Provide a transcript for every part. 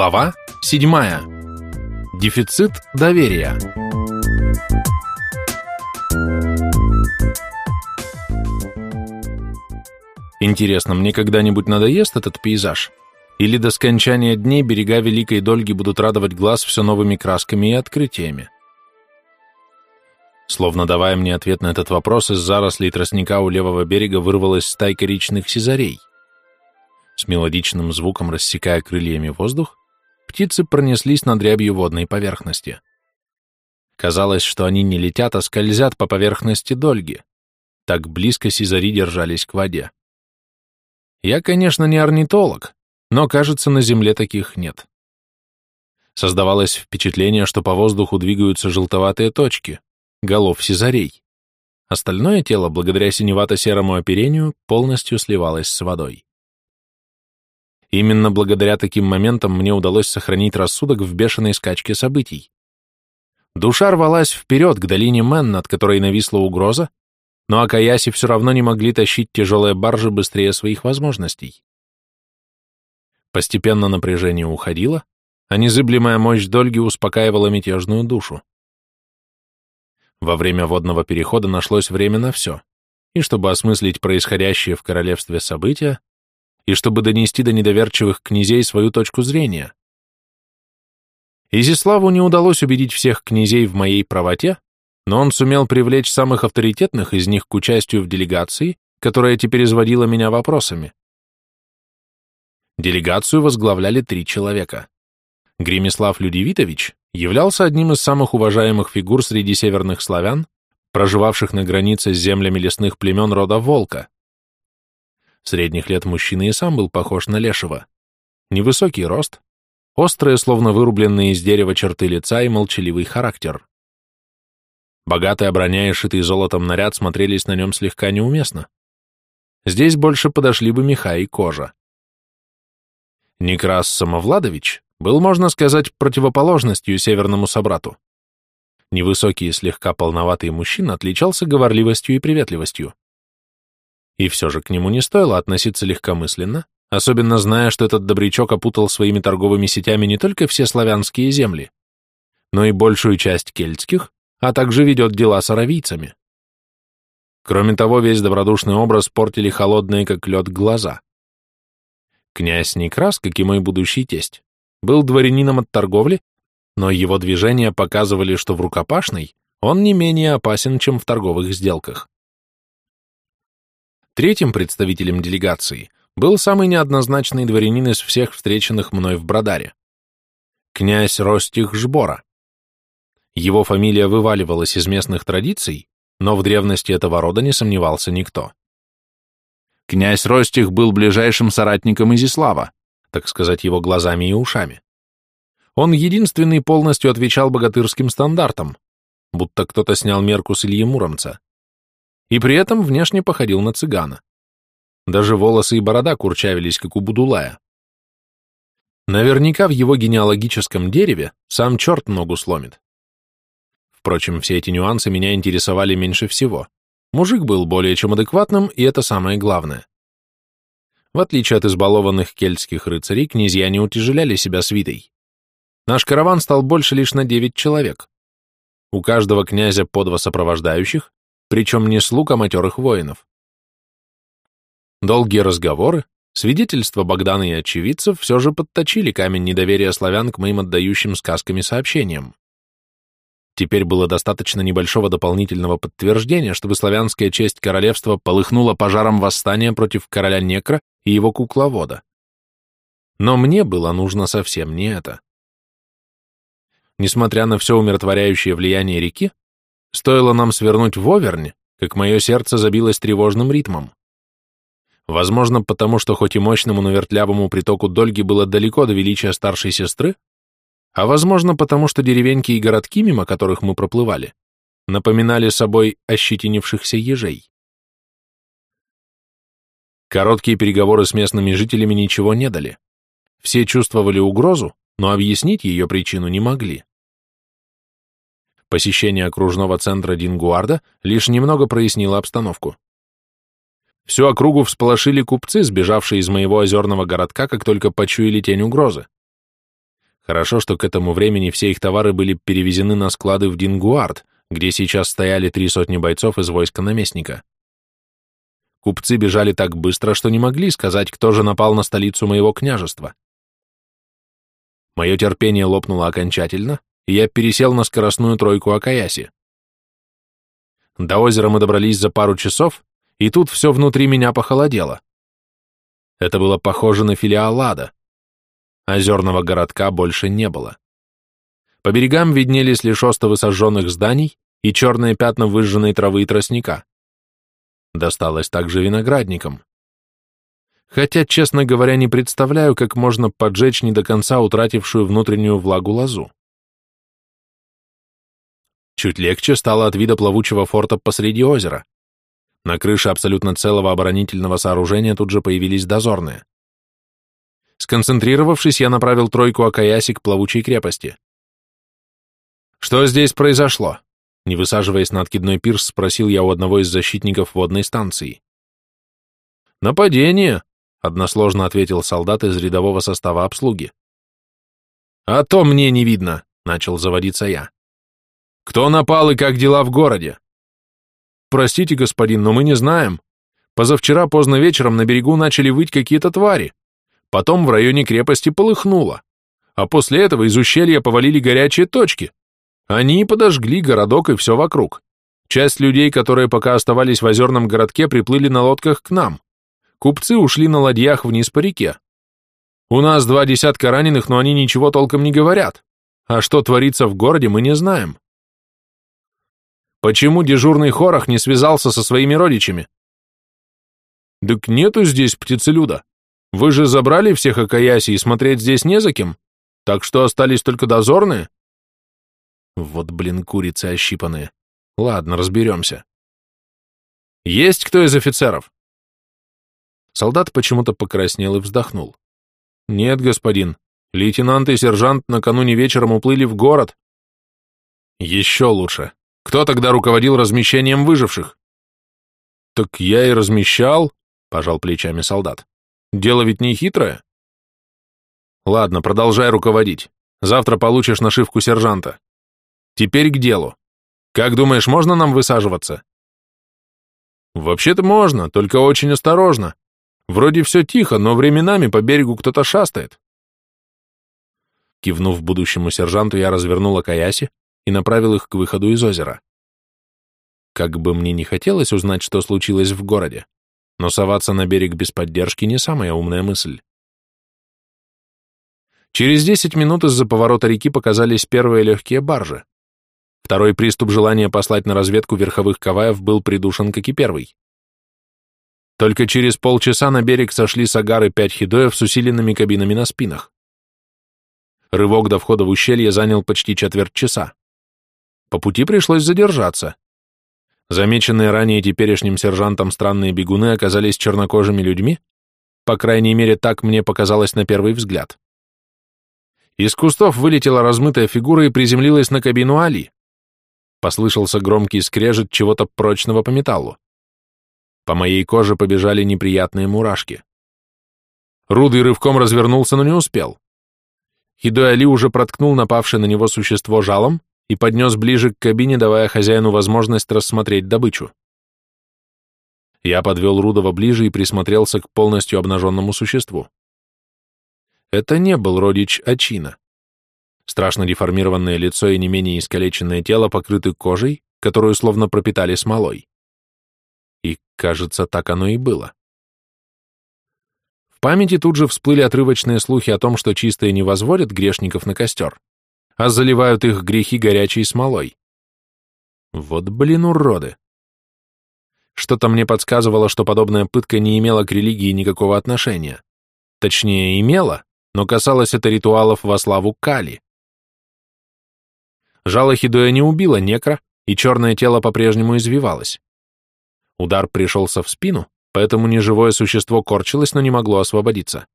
Глава 7. Дефицит доверия. Интересно, мне когда-нибудь надоест этот пейзаж? Или до скончания дней берега Великой Дольги будут радовать глаз все новыми красками и открытиями? Словно давая мне ответ на этот вопрос, из зарослей тростника у левого берега вырвалась стайка речных сизарей. С мелодичным звуком рассекая крыльями воздух, птицы пронеслись над рябью водной поверхности. Казалось, что они не летят, а скользят по поверхности дольги. Так близко сизари держались к воде. Я, конечно, не орнитолог, но, кажется, на Земле таких нет. Создавалось впечатление, что по воздуху двигаются желтоватые точки, голов сизарей. Остальное тело, благодаря синевато-серому оперению, полностью сливалось с водой. Именно благодаря таким моментам мне удалось сохранить рассудок в бешеной скачке событий. Душа рвалась вперед к долине Мэн, над которой нависла угроза, но Акаяси все равно не могли тащить тяжелые баржи быстрее своих возможностей. Постепенно напряжение уходило, а незыблемая мощь Дольги успокаивала мятежную душу. Во время водного перехода нашлось время на все, и чтобы осмыслить происходящее в королевстве события, и чтобы донести до недоверчивых князей свою точку зрения. Изиславу не удалось убедить всех князей в моей правоте, но он сумел привлечь самых авторитетных из них к участию в делегации, которая теперь изводила меня вопросами. Делегацию возглавляли три человека. Гремислав Людивитович являлся одним из самых уважаемых фигур среди северных славян, проживавших на границе с землями лесных племен рода Волка. Средних лет мужчина и сам был похож на лешего. Невысокий рост, острые, словно вырубленные из дерева черты лица и молчаливый характер. Богатая броня и шитый золотом наряд смотрелись на нем слегка неуместно. Здесь больше подошли бы меха и кожа. Некрас Самовладович был, можно сказать, противоположностью северному собрату. Невысокий и слегка полноватый мужчина отличался говорливостью и приветливостью. И все же к нему не стоило относиться легкомысленно, особенно зная, что этот добрячок опутал своими торговыми сетями не только все славянские земли, но и большую часть кельтских, а также ведет дела с аравийцами. Кроме того, весь добродушный образ портили холодные, как лед, глаза. Князь Некрас, как и мой будущий тесть, был дворянином от торговли, но его движения показывали, что в рукопашной он не менее опасен, чем в торговых сделках. Третьим представителем делегации был самый неоднозначный дворянин из всех встреченных мной в Брадаре. Князь Ростих Жбора. Его фамилия вываливалась из местных традиций, но в древности этого рода не сомневался никто. Князь Ростих был ближайшим соратником Изислава, так сказать, его глазами и ушами. Он единственный полностью отвечал богатырским стандартам, будто кто-то снял мерку с Ильи Муромца и при этом внешне походил на цыгана. Даже волосы и борода курчавились, как у Будулая. Наверняка в его генеалогическом дереве сам черт ногу сломит. Впрочем, все эти нюансы меня интересовали меньше всего. Мужик был более чем адекватным, и это самое главное. В отличие от избалованных кельтских рыцарей, князья не утяжеляли себя свитой. Наш караван стал больше лишь на девять человек. У каждого князя по два сопровождающих, причем не слуг, а матерых воинов. Долгие разговоры, свидетельства Богдана и очевидцев все же подточили камень недоверия славян к моим отдающим сказками сообщениям. Теперь было достаточно небольшого дополнительного подтверждения, чтобы славянская честь королевства полыхнула пожаром восстания против короля Некра и его кукловода. Но мне было нужно совсем не это. Несмотря на все умиротворяющее влияние реки, Стоило нам свернуть в Овернь, как мое сердце забилось тревожным ритмом. Возможно, потому что хоть и мощному, но вертлявому притоку Дольги было далеко до величия старшей сестры, а возможно, потому что деревеньки и городки, мимо которых мы проплывали, напоминали собой ощетинившихся ежей. Короткие переговоры с местными жителями ничего не дали. Все чувствовали угрозу, но объяснить ее причину не могли. Посещение окружного центра Дингуарда лишь немного прояснило обстановку. Всю округу всполошили купцы, сбежавшие из моего озерного городка, как только почуяли тень угрозы. Хорошо, что к этому времени все их товары были перевезены на склады в Дингуард, где сейчас стояли три сотни бойцов из войска наместника. Купцы бежали так быстро, что не могли сказать, кто же напал на столицу моего княжества. Мое терпение лопнуло окончательно, и я пересел на скоростную тройку Акаяси. До озера мы добрались за пару часов, и тут все внутри меня похолодело. Это было похоже на филиал ада. Озерного городка больше не было. По берегам виднелись лишь остовы сожженных зданий и черные пятна выжженной травы и тростника. Досталось также виноградникам. Хотя, честно говоря, не представляю, как можно поджечь не до конца утратившую внутреннюю влагу лозу. Чуть легче стало от вида плавучего форта посреди озера. На крыше абсолютно целого оборонительного сооружения тут же появились дозорные. Сконцентрировавшись, я направил тройку Акаяси к плавучей крепости. «Что здесь произошло?» Не высаживаясь на откидной пирс, спросил я у одного из защитников водной станции. «Нападение», — односложно ответил солдат из рядового состава обслуги. «А то мне не видно», — начал заводиться я. «Кто напал и как дела в городе?» «Простите, господин, но мы не знаем. Позавчера поздно вечером на берегу начали выть какие-то твари. Потом в районе крепости полыхнуло. А после этого из ущелья повалили горячие точки. Они подожгли городок и все вокруг. Часть людей, которые пока оставались в озерном городке, приплыли на лодках к нам. Купцы ушли на ладьях вниз по реке. У нас два десятка раненых, но они ничего толком не говорят. А что творится в городе, мы не знаем. Почему дежурный Хорох не связался со своими родичами? Так нету здесь птицелюда. Вы же забрали всех Акаяси, и смотреть здесь не за кем. Так что остались только дозорные? Вот, блин, курицы ощипанные. Ладно, разберемся. Есть кто из офицеров? Солдат почему-то покраснел и вздохнул. Нет, господин. Лейтенант и сержант накануне вечером уплыли в город. Еще лучше. Кто тогда руководил размещением выживших? Так я и размещал, пожал плечами солдат. Дело ведь не хитрое. Ладно, продолжай руководить. Завтра получишь нашивку сержанта. Теперь к делу. Как думаешь, можно нам высаживаться? Вообще-то можно, только очень осторожно. Вроде все тихо, но временами по берегу кто-то шастает. Кивнув будущему сержанту, я развернул Акаяси и направил их к выходу из озера. Как бы мне не хотелось узнать, что случилось в городе, но соваться на берег без поддержки не самая умная мысль. Через десять минут из-за поворота реки показались первые легкие баржи. Второй приступ желания послать на разведку верховых каваев был придушен, как и первый. Только через полчаса на берег сошли сагары пять хидоев с усиленными кабинами на спинах. Рывок до входа в ущелье занял почти четверть часа. По пути пришлось задержаться. Замеченные ранее теперешним сержантом странные бегуны оказались чернокожими людьми, по крайней мере, так мне показалось на первый взгляд. Из кустов вылетела размытая фигура и приземлилась на кабину Али. Послышался громкий скрежет чего-то прочного по металлу. По моей коже побежали неприятные мурашки. Рудый рывком развернулся, но не успел. Хидой Али уже проткнул напавшее на него существо жалом и поднес ближе к кабине, давая хозяину возможность рассмотреть добычу. Я подвел Рудова ближе и присмотрелся к полностью обнаженному существу. Это не был родич Ачина. Страшно деформированное лицо и не менее искалеченное тело покрыты кожей, которую словно пропитали смолой. И, кажется, так оно и было. В памяти тут же всплыли отрывочные слухи о том, что чистые не возводят грешников на костер, а заливают их грехи горячей смолой. Вот блин уроды. Что-то мне подсказывало, что подобная пытка не имела к религии никакого отношения. Точнее, имела, но касалось это ритуалов во славу Кали. Жало Хидоя не убило некро, и черное тело по-прежнему извивалось. Удар пришелся в спину, поэтому неживое существо корчилось, но не могло освободиться.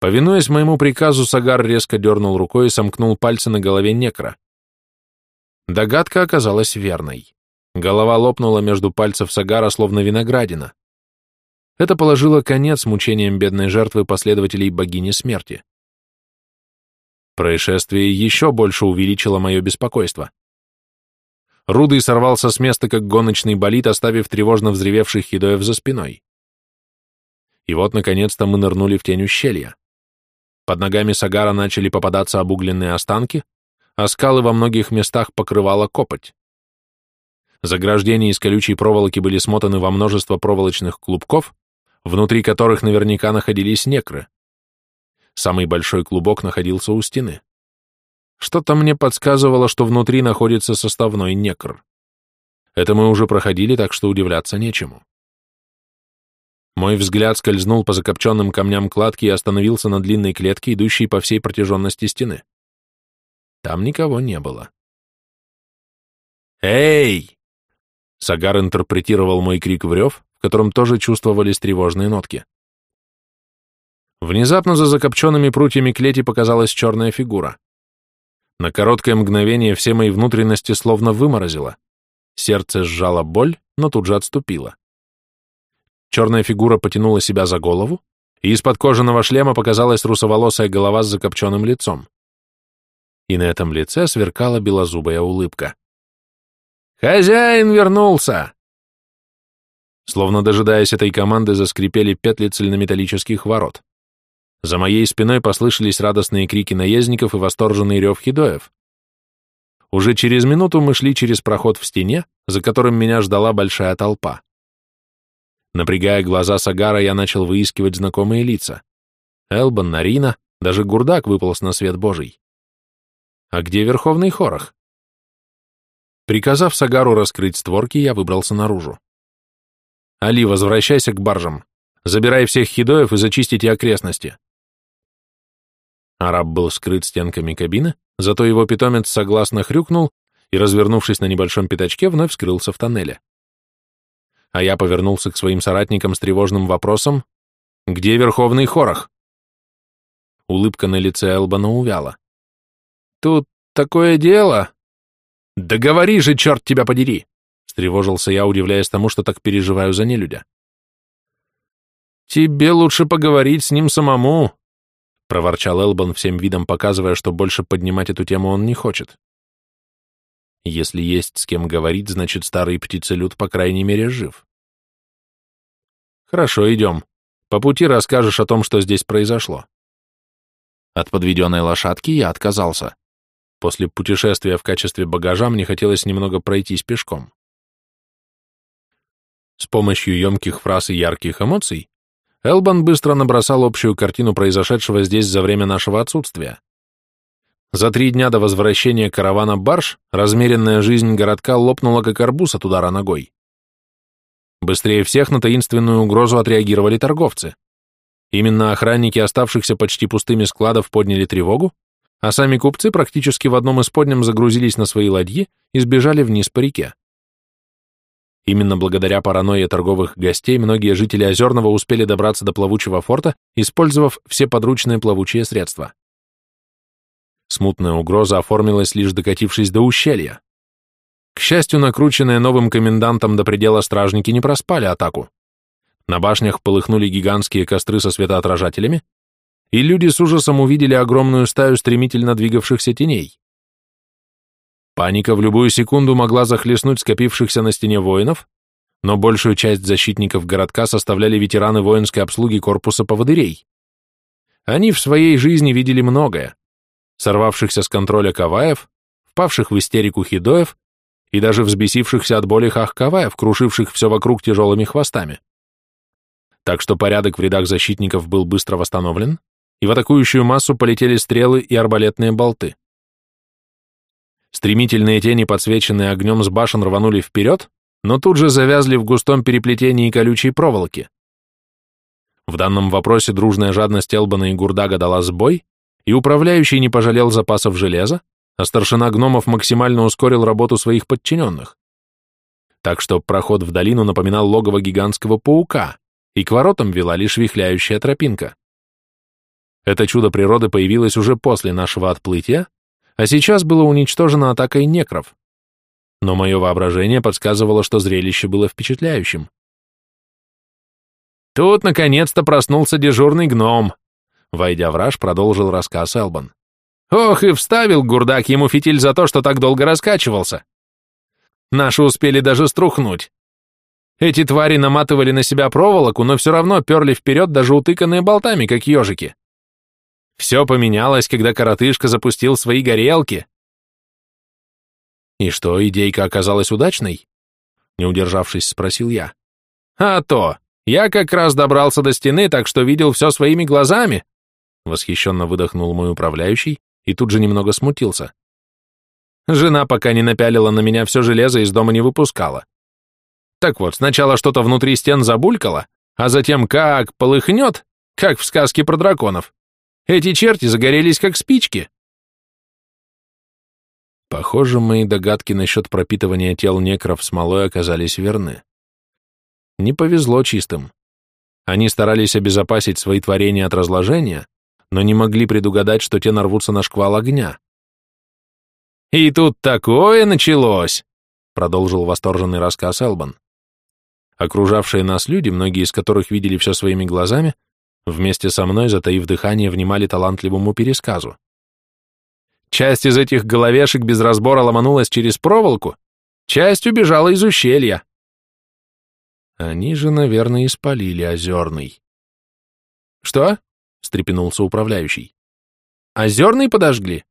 Повинуясь моему приказу, Сагар резко дернул рукой и сомкнул пальцы на голове некра. Догадка оказалась верной. Голова лопнула между пальцев Сагара, словно виноградина. Это положило конец мучениям бедной жертвы последователей богини смерти. Происшествие еще больше увеличило мое беспокойство. Рудый сорвался с места, как гоночный болид, оставив тревожно взревевших хидоев за спиной. И вот, наконец-то, мы нырнули в тень ущелья. Под ногами Сагара начали попадаться обугленные останки, а скалы во многих местах покрывала копоть. Заграждения из колючей проволоки были смотаны во множество проволочных клубков, внутри которых наверняка находились некры. Самый большой клубок находился у стены. Что-то мне подсказывало, что внутри находится составной некр. Это мы уже проходили, так что удивляться нечему. Мой взгляд скользнул по закопченным камням кладки и остановился на длинной клетке, идущей по всей протяженности стены. Там никого не было. «Эй!» Сагар интерпретировал мой крик в рев, в котором тоже чувствовались тревожные нотки. Внезапно за закопченными прутьями клети показалась черная фигура. На короткое мгновение все мои внутренности словно выморозило. Сердце сжало боль, но тут же отступило. Черная фигура потянула себя за голову, и из-под кожаного шлема показалась русоволосая голова с закопченным лицом. И на этом лице сверкала белозубая улыбка. «Хозяин вернулся!» Словно дожидаясь этой команды, заскрипели петли цельнометаллических ворот. За моей спиной послышались радостные крики наездников и восторженный рев хидоев. Уже через минуту мы шли через проход в стене, за которым меня ждала большая толпа. Напрягая глаза Сагара, я начал выискивать знакомые лица. Элбан, Нарина, даже Гурдак выполз на свет Божий. А где Верховный Хорох? Приказав Сагару раскрыть створки, я выбрался наружу. «Али, возвращайся к баржам. Забирай всех хидоев и зачистите окрестности. Араб был скрыт стенками кабины, зато его питомец согласно хрюкнул и, развернувшись на небольшом пятачке, вновь скрылся в тоннеле. А я повернулся к своим соратникам с тревожным вопросом «Где Верховный Хорох?» Улыбка на лице Элбана увяла. «Тут такое дело!» «Да говори же, черт тебя подери!» встревожился я, удивляясь тому, что так переживаю за нелюдя. «Тебе лучше поговорить с ним самому», — проворчал Элбан всем видом, показывая, что больше поднимать эту тему он не хочет. Если есть с кем говорить, значит, старый птицелюд, по крайней мере, жив. Хорошо, идем. По пути расскажешь о том, что здесь произошло. От подведенной лошадки я отказался. После путешествия в качестве багажа мне хотелось немного пройтись пешком. С помощью емких фраз и ярких эмоций Элбан быстро набросал общую картину произошедшего здесь за время нашего отсутствия. За три дня до возвращения каравана барж размеренная жизнь городка лопнула как арбуз от удара ногой. Быстрее всех на таинственную угрозу отреагировали торговцы. Именно охранники оставшихся почти пустыми складов подняли тревогу, а сами купцы практически в одном из подням загрузились на свои ладьи и сбежали вниз по реке. Именно благодаря паранойе торговых гостей многие жители Озерного успели добраться до плавучего форта, использовав все подручные плавучие средства. Смутная угроза оформилась лишь докатившись до ущелья. К счастью, накрученные новым комендантом до предела стражники не проспали атаку. На башнях полыхнули гигантские костры со светоотражателями, и люди с ужасом увидели огромную стаю стремительно двигавшихся теней. Паника в любую секунду могла захлестнуть скопившихся на стене воинов, но большую часть защитников городка составляли ветераны воинской обслуги корпуса поводырей. Они в своей жизни видели многое. Сорвавшихся с контроля каваев, впавших в истерику хидоев и даже взбесившихся от боли хах-каваев, крушивших все вокруг тяжелыми хвостами. Так что порядок в рядах защитников был быстро восстановлен, и в атакующую массу полетели стрелы и арбалетные болты. Стремительные тени, подсвеченные огнем с башен, рванули вперед, но тут же завязли в густом переплетении колючей проволоки. В данном вопросе дружная жадность Элбана и Гурдага дала сбой, и управляющий не пожалел запасов железа, а старшина гномов максимально ускорил работу своих подчиненных. Так что проход в долину напоминал логово гигантского паука, и к воротам вела лишь вихляющая тропинка. Это чудо природы появилось уже после нашего отплытия, а сейчас было уничтожено атакой некров. Но мое воображение подсказывало, что зрелище было впечатляющим. Тут, наконец-то, проснулся дежурный гном. Войдя в раж, продолжил рассказ Элбан. Ох, и вставил гурдак ему фитиль за то, что так долго раскачивался. Наши успели даже струхнуть. Эти твари наматывали на себя проволоку, но все равно перли вперед, даже утыканные болтами, как ежики. Все поменялось, когда коротышка запустил свои горелки. И что, идейка оказалась удачной? Не удержавшись, спросил я. А то, я как раз добрался до стены, так что видел все своими глазами. Восхищенно выдохнул мой управляющий и тут же немного смутился. Жена пока не напялила на меня все железо, из дома не выпускала. Так вот, сначала что-то внутри стен забулькало, а затем как полыхнет, как в сказке про драконов. Эти черти загорелись как спички. Похоже, мои догадки насчет пропитывания тел некров смолой оказались верны. Не повезло чистым. Они старались обезопасить свои творения от разложения, но не могли предугадать, что те нарвутся на шквал огня. «И тут такое началось!» — продолжил восторженный рассказ Элбан. Окружавшие нас люди, многие из которых видели все своими глазами, вместе со мной, затаив дыхание, внимали талантливому пересказу. Часть из этих головешек без разбора ломанулась через проволоку, часть убежала из ущелья. Они же, наверное, испалили озерный. «Что?» — встрепенулся управляющий. «Озерный подожгли?»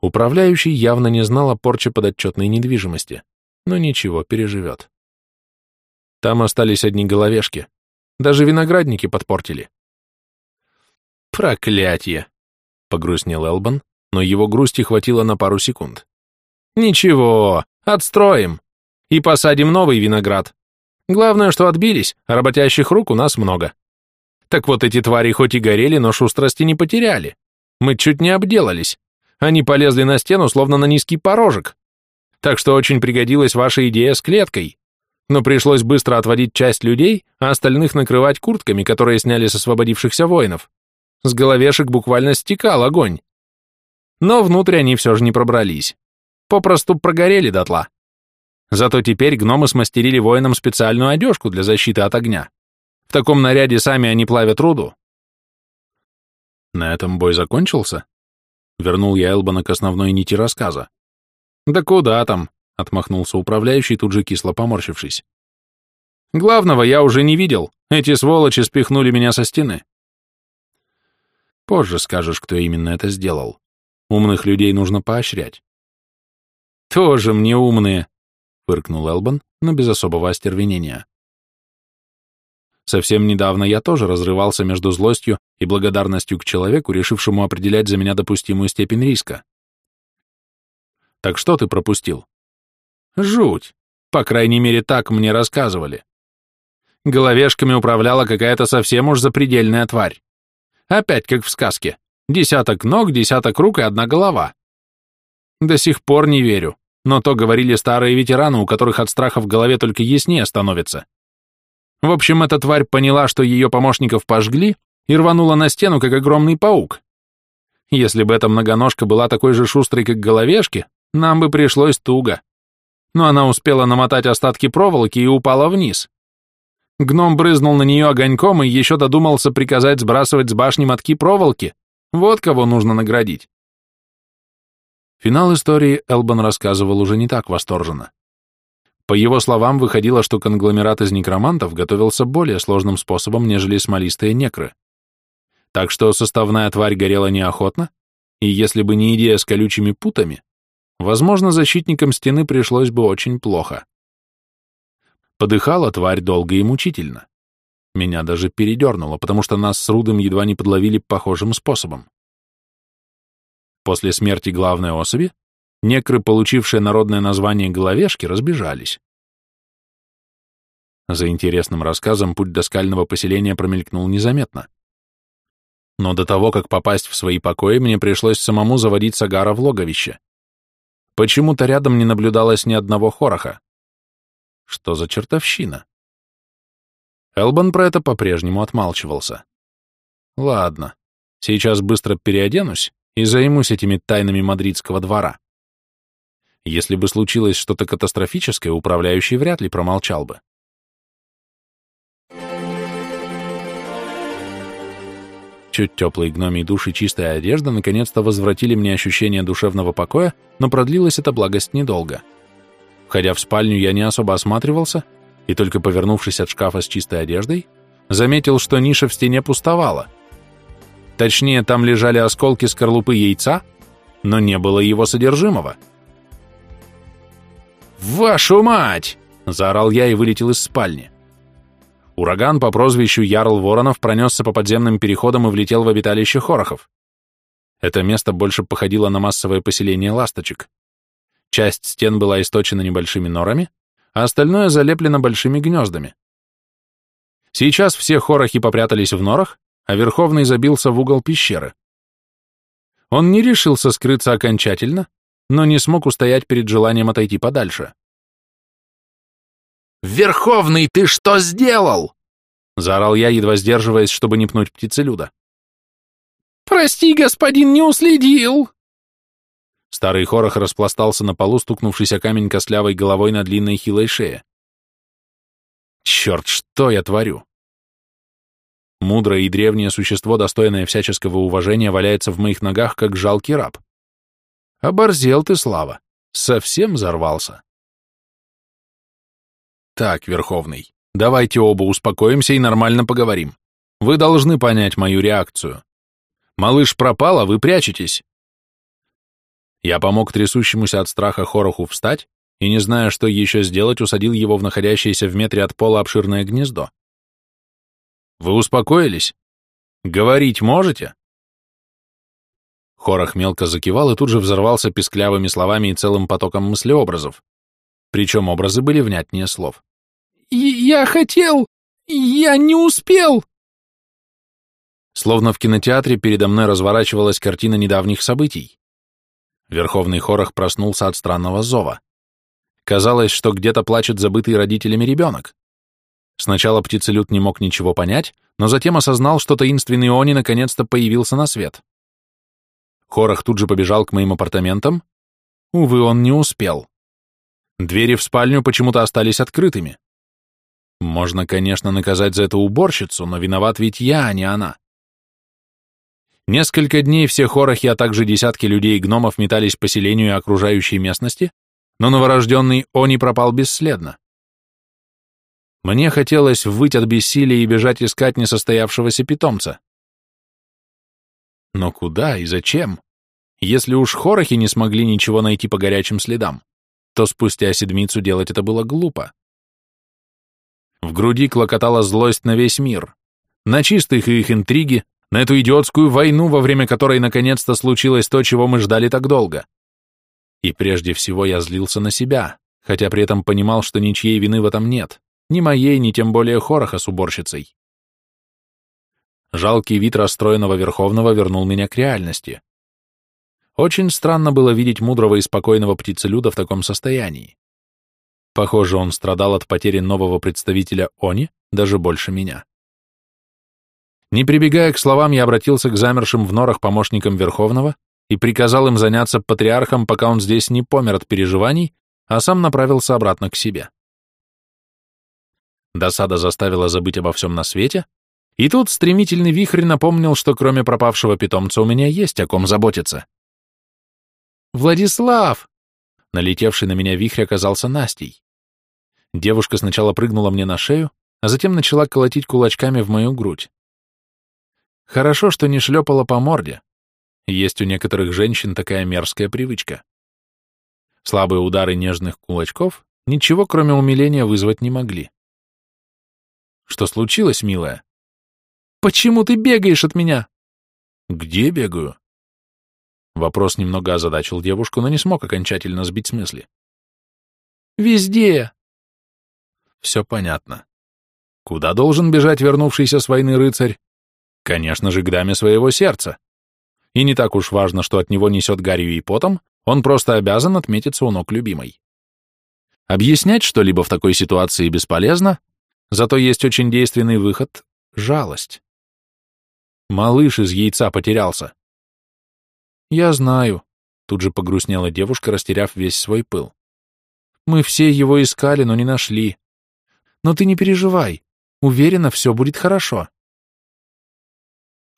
Управляющий явно не знал о порче подотчетной недвижимости, но ничего, переживет. Там остались одни головешки. Даже виноградники подпортили. «Проклятье!» — погрустнел Элбан, но его грусти хватило на пару секунд. «Ничего, отстроим и посадим новый виноград. Главное, что отбились, а работящих рук у нас много. Так вот эти твари хоть и горели, но шустрости не потеряли. Мы чуть не обделались. Они полезли на стену, словно на низкий порожек. Так что очень пригодилась ваша идея с клеткой. Но пришлось быстро отводить часть людей, а остальных накрывать куртками, которые сняли с освободившихся воинов. С головешек буквально стекал огонь. Но внутрь они все же не пробрались. Попросту прогорели дотла. Зато теперь гномы смастерили воинам специальную одежку для защиты от огня. В таком наряде сами они плавят руду. На этом бой закончился? Вернул я Элбана к основной нити рассказа. «Да куда там?» — отмахнулся управляющий, тут же кисло поморщившись. «Главного я уже не видел. Эти сволочи спихнули меня со стены». Позже скажешь, кто именно это сделал. Умных людей нужно поощрять. «Тоже мне умные», — фыркнул Элбан, но без особого остервенения. Совсем недавно я тоже разрывался между злостью и благодарностью к человеку, решившему определять за меня допустимую степень риска. Так что ты пропустил? Жуть. По крайней мере, так мне рассказывали. Головешками управляла какая-то совсем уж запредельная тварь. Опять как в сказке. Десяток ног, десяток рук и одна голова. До сих пор не верю, но то говорили старые ветераны, у которых от страха в голове только яснее становится. В общем, эта тварь поняла, что ее помощников пожгли, и рванула на стену, как огромный паук. Если бы эта многоножка была такой же шустрой, как головешки, нам бы пришлось туго. Но она успела намотать остатки проволоки и упала вниз. Гном брызнул на нее огоньком и еще додумался приказать сбрасывать с башни мотки проволоки. Вот кого нужно наградить. Финал истории Элбан рассказывал уже не так восторженно. По его словам, выходило, что конгломерат из некромантов готовился более сложным способом, нежели смолистые некры. Так что составная тварь горела неохотно, и если бы не идея с колючими путами, возможно, защитникам стены пришлось бы очень плохо. Подыхала тварь долго и мучительно. Меня даже передернуло, потому что нас с Рудом едва не подловили похожим способом. После смерти главной особи некры, получившие народное название головешки, разбежались. За интересным рассказом путь до скального поселения промелькнул незаметно. Но до того, как попасть в свои покои, мне пришлось самому заводить Сагара в логовище. Почему-то рядом не наблюдалось ни одного хороха. Что за чертовщина? Элбан про это по-прежнему отмалчивался. Ладно, сейчас быстро переоденусь и займусь этими тайнами мадридского двора. Если бы случилось что-то катастрофическое, управляющий вряд ли промолчал бы. Чуть теплый гномий душ и чистая одежда наконец-то возвратили мне ощущение душевного покоя, но продлилась эта благость недолго. Входя в спальню, я не особо осматривался, и только повернувшись от шкафа с чистой одеждой, заметил, что ниша в стене пустовала. Точнее, там лежали осколки скорлупы яйца, но не было его содержимого. «Вашу мать!» — заорал я и вылетел из спальни. Ураган по прозвищу Ярл Воронов пронесся по подземным переходам и влетел в обиталище Хорохов. Это место больше походило на массовое поселение ласточек. Часть стен была источена небольшими норами, а остальное залеплено большими гнездами. Сейчас все хорохи попрятались в норах, а Верховный забился в угол пещеры. Он не решился скрыться окончательно, но не смог устоять перед желанием отойти подальше. «Верховный, ты что сделал?» Заорал я, едва сдерживаясь, чтобы не пнуть птицелюда. «Прости, господин, не уследил!» Старый хорох распластался на полу, стукнувшись о камень костлявой головой на длинной хилой шее. Черт, что я творю? Мудрое и древнее существо, достойное всяческого уважения, валяется в моих ногах, как жалкий раб. Оборзел ты, Слава, совсем взорвался. Так, Верховный, давайте оба успокоимся и нормально поговорим. Вы должны понять мою реакцию. Малыш пропал, а вы прячетесь. Я помог трясущемуся от страха Хороху встать и, не зная, что еще сделать, усадил его в находящееся в метре от пола обширное гнездо. Вы успокоились? Говорить можете? Хорох мелко закивал и тут же взорвался писклявыми словами и целым потоком мыслеобразов. Причем образы были внятнее слов. «Я хотел! Я не успел!» Словно в кинотеатре передо мной разворачивалась картина недавних событий. Верховный Хорох проснулся от странного зова. Казалось, что где-то плачет забытый родителями ребенок. Сначала птицелюд не мог ничего понять, но затем осознал, что таинственный Они наконец-то появился на свет. Хорох тут же побежал к моим апартаментам. Увы, он не успел. Двери в спальню почему-то остались открытыми. Можно, конечно, наказать за это уборщицу, но виноват ведь я, а не она. Несколько дней все хорохи, а также десятки людей и гномов метались по селению и окружающей местности, но новорожденный Они пропал бесследно. Мне хотелось выть от бессилия и бежать искать несостоявшегося питомца. Но куда и зачем? Если уж хорохи не смогли ничего найти по горячим следам, то спустя седмицу делать это было глупо. В груди клокотала злость на весь мир, на чистых и их интриги, на эту идиотскую войну, во время которой наконец-то случилось то, чего мы ждали так долго. И прежде всего я злился на себя, хотя при этом понимал, что ничьей вины в этом нет, ни моей, ни тем более Хороха с уборщицей. Жалкий вид расстроенного Верховного вернул меня к реальности. Очень странно было видеть мудрого и спокойного птицелюда в таком состоянии. Похоже, он страдал от потери нового представителя Они даже больше меня. Не прибегая к словам, я обратился к замершим в норах помощникам Верховного и приказал им заняться патриархом, пока он здесь не помер от переживаний, а сам направился обратно к себе. Досада заставила забыть обо всем на свете, и тут стремительный вихрь напомнил, что кроме пропавшего питомца у меня есть о ком заботиться. «Владислав!» Налетевший на меня вихрь оказался Настей. Девушка сначала прыгнула мне на шею, а затем начала колотить кулачками в мою грудь. Хорошо, что не шлепала по морде. Есть у некоторых женщин такая мерзкая привычка. Слабые удары нежных кулачков ничего, кроме умиления, вызвать не могли. Что случилось, милая? Почему ты бегаешь от меня? Где бегаю? Вопрос немного озадачил девушку, но не смог окончательно сбить с мысли. Везде. Все понятно. Куда должен бежать вернувшийся с войны рыцарь? Конечно же, к даме своего сердца. И не так уж важно, что от него несет гарью и потом, он просто обязан отметиться у ног любимой. Объяснять что-либо в такой ситуации бесполезно, зато есть очень действенный выход — жалость. Малыш из яйца потерялся. Я знаю, тут же погрустнела девушка, растеряв весь свой пыл. Мы все его искали, но не нашли. Но ты не переживай. Уверена, все будет хорошо.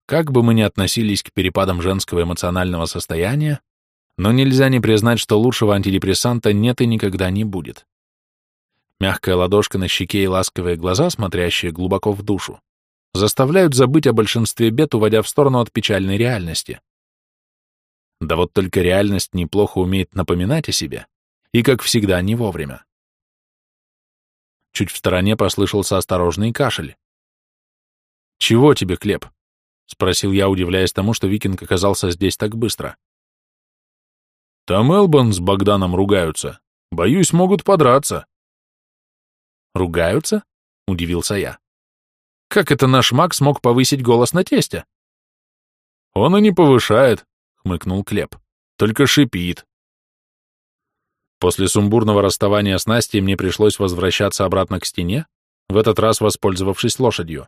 Как бы мы ни относились к перепадам женского эмоционального состояния, но нельзя не признать, что лучшего антидепрессанта нет и никогда не будет. Мягкая ладошка на щеке и ласковые глаза, смотрящие глубоко в душу, заставляют забыть о большинстве бед, уводя в сторону от печальной реальности. Да вот только реальность неплохо умеет напоминать о себе, и, как всегда, не вовремя. Чуть в стороне послышался осторожный кашель. «Чего тебе, Клеп?» — спросил я, удивляясь тому, что викинг оказался здесь так быстро. «Там Элбан с Богданом ругаются. Боюсь, могут подраться». «Ругаются?» — удивился я. «Как это наш маг смог повысить голос на тесте?» «Он и не повышает», — хмыкнул Клеп. «Только шипит». После сумбурного расставания с Настей мне пришлось возвращаться обратно к стене, в этот раз воспользовавшись лошадью.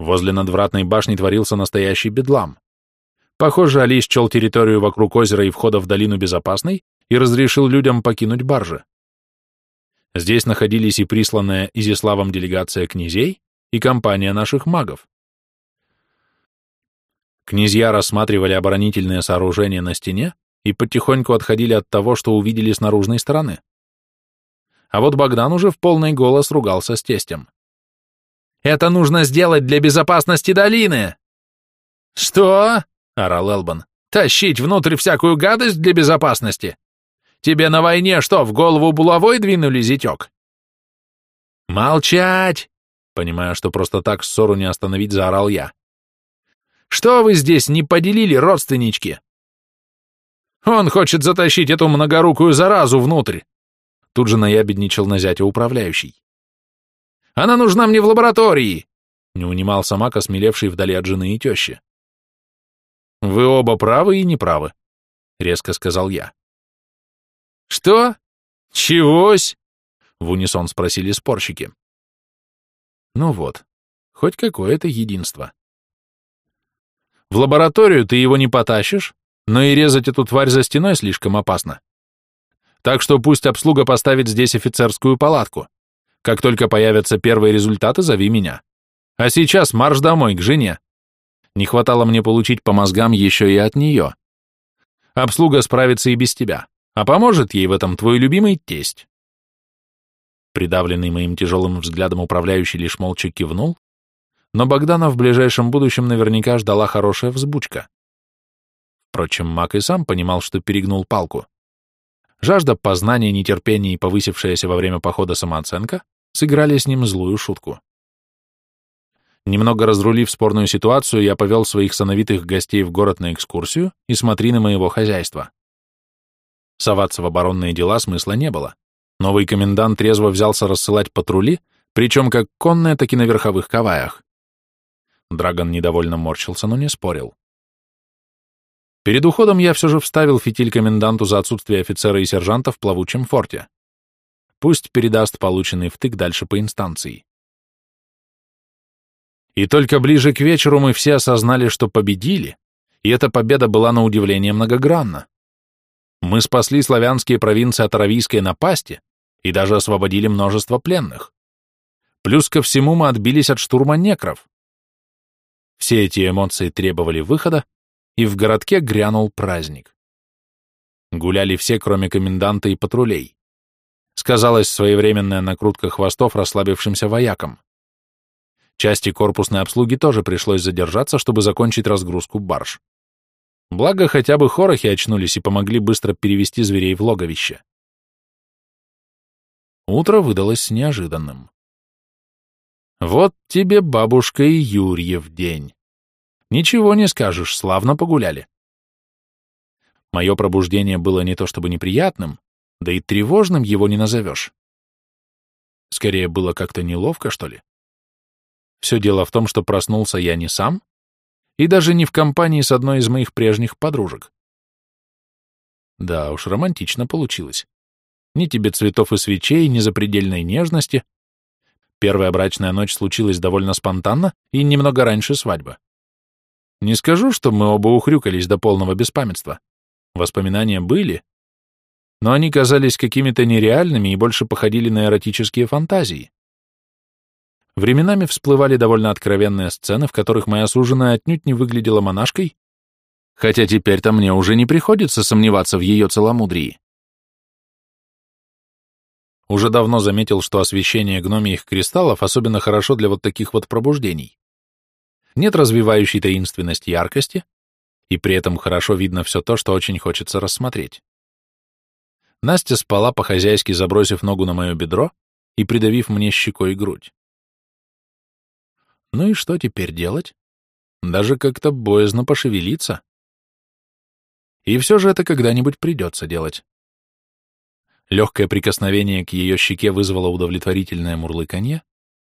Возле надвратной башни творился настоящий бедлам. Похоже, Али счел территорию вокруг озера и входа в долину безопасной и разрешил людям покинуть баржи. Здесь находились и присланная Изиславом делегация князей, и компания наших магов. Князья рассматривали оборонительные сооружения на стене, и потихоньку отходили от того, что увидели с наружной стороны. А вот Богдан уже в полный голос ругался с тестем. «Это нужно сделать для безопасности долины!» «Что?» — орал Элбан. «Тащить внутрь всякую гадость для безопасности? Тебе на войне что, в голову булавой двинули, зятек?» «Молчать!» Понимая, что просто так ссору не остановить, заорал я. «Что вы здесь не поделили, родственнички?» Он хочет затащить эту многорукую заразу внутрь. Тут же наябедничал на зятя управляющий. Она нужна мне в лаборатории, не унимался Мак, осмелевший вдали от жены и тещи. Вы оба правы и неправы, резко сказал я. Что? Чегось? В унисон спросили спорщики. Ну вот, хоть какое-то единство. В лабораторию ты его не потащишь, но и резать эту тварь за стеной слишком опасно. Так что пусть обслуга поставит здесь офицерскую палатку. Как только появятся первые результаты, зови меня. А сейчас марш домой, к жене. Не хватало мне получить по мозгам еще и от нее. Обслуга справится и без тебя, а поможет ей в этом твой любимый тесть. Придавленный моим тяжелым взглядом управляющий лишь молча кивнул, но Богдана в ближайшем будущем наверняка ждала хорошая взбучка. Впрочем, Мак и сам понимал, что перегнул палку. Жажда познания, нетерпение и повысившаяся во время похода самооценка сыграли с ним злую шутку. Немного разрулив спорную ситуацию, я повел своих сановитых гостей в город на экскурсию и смотрины моего хозяйства. Соваться в оборонные дела смысла не было. Новый комендант трезво взялся рассылать патрули, причем как конные, так и на верховых каваях. Драгон недовольно морщился, но не спорил. Перед уходом я все же вставил фитиль коменданту за отсутствие офицера и сержанта в плавучем форте. Пусть передаст полученный втык дальше по инстанции. И только ближе к вечеру мы все осознали, что победили, и эта победа была на удивление многогранна. Мы спасли славянские провинции от аравийской напасти и даже освободили множество пленных. Плюс ко всему мы отбились от штурма некров. Все эти эмоции требовали выхода, и в городке грянул праздник. Гуляли все, кроме коменданта и патрулей. Сказалась своевременная накрутка хвостов расслабившимся воякам. Части корпусной обслуги тоже пришлось задержаться, чтобы закончить разгрузку барж. Благо, хотя бы хорохи очнулись и помогли быстро перевести зверей в логовище. Утро выдалось неожиданным. Вот тебе бабушка и Юрьев день. Ничего не скажешь, славно погуляли. Мое пробуждение было не то чтобы неприятным, да и тревожным его не назовешь. Скорее было как-то неловко, что ли. Все дело в том, что проснулся я не сам, и даже не в компании с одной из моих прежних подружек. Да уж, романтично получилось. Ни тебе цветов и свечей, ни запредельной нежности. Первая брачная ночь случилась довольно спонтанно и немного раньше свадьбы. Не скажу, что мы оба ухрюкались до полного беспамятства. Воспоминания были, но они казались какими-то нереальными и больше походили на эротические фантазии. временами всплывали довольно откровенные сцены, в которых моя суженая отнюдь не выглядела монашкой, хотя теперь-то мне уже не приходится сомневаться в ее целомудрии. Уже давно заметил, что освещение гномиих кристаллов особенно хорошо для вот таких вот пробуждений. Нет развивающей таинственность яркости, и при этом хорошо видно все то, что очень хочется рассмотреть. Настя спала по-хозяйски, забросив ногу на мое бедро и придавив мне щекой грудь. Ну и что теперь делать? Даже как-то боязно пошевелиться. И все же это когда-нибудь придется делать. Легкое прикосновение к ее щеке вызвало удовлетворительное мурлыканье,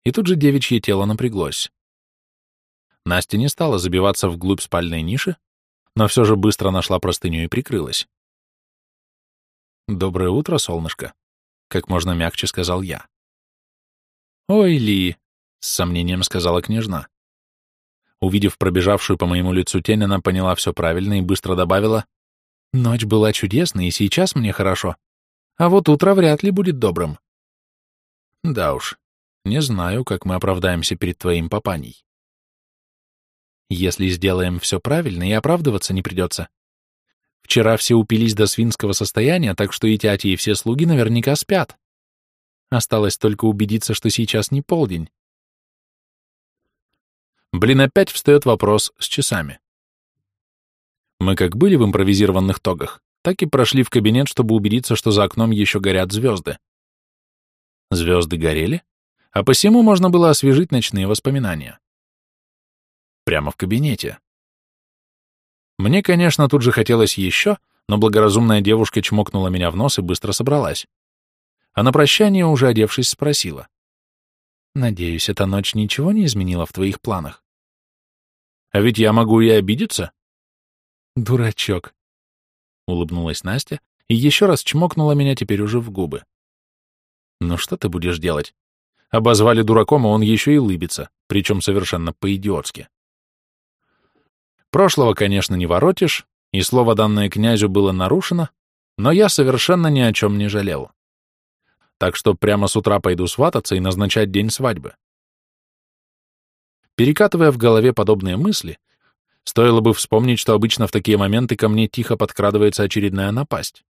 и тут же девичье тело напряглось. Настя не стала забиваться вглубь спальной ниши, но все же быстро нашла простыню и прикрылась. «Доброе утро, солнышко», — как можно мягче сказал я. «Ой, Ли», — с сомнением сказала княжна. Увидев пробежавшую по моему лицу тень, она поняла все правильно и быстро добавила, «Ночь была чудесной, и сейчас мне хорошо. А вот утро вряд ли будет добрым. Да уж, не знаю, как мы оправдаемся перед твоим папаней. Если сделаем все правильно, и оправдываться не придется. Вчера все упились до свинского состояния, так что и тяти, и все слуги наверняка спят. Осталось только убедиться, что сейчас не полдень. Блин, опять встает вопрос с часами. Мы как были в импровизированных тогах, так и прошли в кабинет, чтобы убедиться, что за окном еще горят звезды. Звезды горели, а посему можно было освежить ночные воспоминания. Прямо в кабинете. Мне, конечно, тут же хотелось еще, но благоразумная девушка чмокнула меня в нос и быстро собралась. А на прощание, уже одевшись, спросила. «Надеюсь, эта ночь ничего не изменила в твоих планах?» «А ведь я могу и обидеться?» «Дурачок», — улыбнулась Настя и еще раз чмокнула меня теперь уже в губы. «Ну что ты будешь делать?» Обозвали дураком, а он еще и лыбится, причем совершенно по-идиотски. Прошлого, конечно, не воротишь, и слово, данное князю, было нарушено, но я совершенно ни о чем не жалел. Так что прямо с утра пойду свататься и назначать день свадьбы. Перекатывая в голове подобные мысли, Стоило бы вспомнить, что обычно в такие моменты ко мне тихо подкрадывается очередная напасть.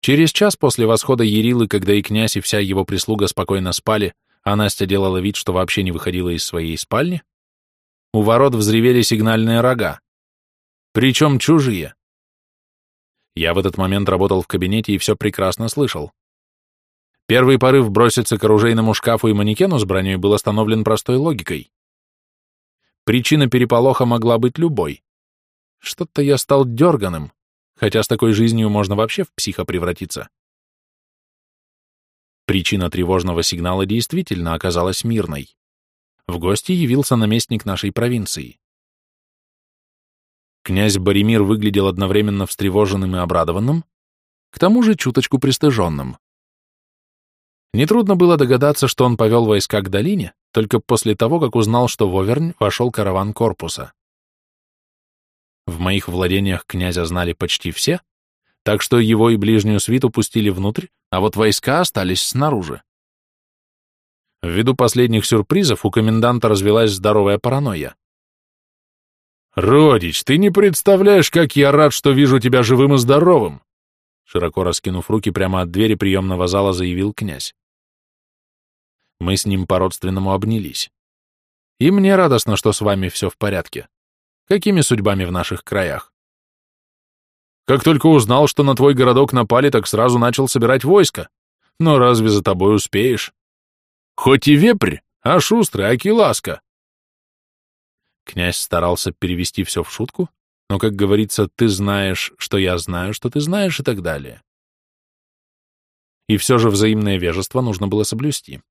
Через час после восхода Ярилы, когда и князь, и вся его прислуга спокойно спали, а Настя делала вид, что вообще не выходила из своей спальни, у ворот взревели сигнальные рога. Причем чужие. Я в этот момент работал в кабинете и все прекрасно слышал. Первый порыв броситься к оружейному шкафу и манекену с броней был остановлен простой логикой. Причина переполоха могла быть любой. Что-то я стал дерганым, хотя с такой жизнью можно вообще в психа превратиться. Причина тревожного сигнала действительно оказалась мирной. В гости явился наместник нашей провинции. Князь Боремир выглядел одновременно встревоженным и обрадованным, к тому же чуточку пристыженным. Нетрудно было догадаться, что он повел войска к долине, только после того, как узнал, что в Овернь вошел караван корпуса. В моих владениях князя знали почти все, так что его и ближнюю свиту пустили внутрь, а вот войска остались снаружи. Ввиду последних сюрпризов у коменданта развелась здоровая паранойя. «Родич, ты не представляешь, как я рад, что вижу тебя живым и здоровым!» Широко раскинув руки прямо от двери приемного зала, заявил князь. Мы с ним по-родственному обнялись. И мне радостно, что с вами все в порядке. Какими судьбами в наших краях? Как только узнал, что на твой городок напали, так сразу начал собирать войско. Но разве за тобой успеешь? Хоть и вепрь, а шустрый, аки ласка. Князь старался перевести все в шутку, но, как говорится, ты знаешь, что я знаю, что ты знаешь и так далее. И все же взаимное вежество нужно было соблюсти.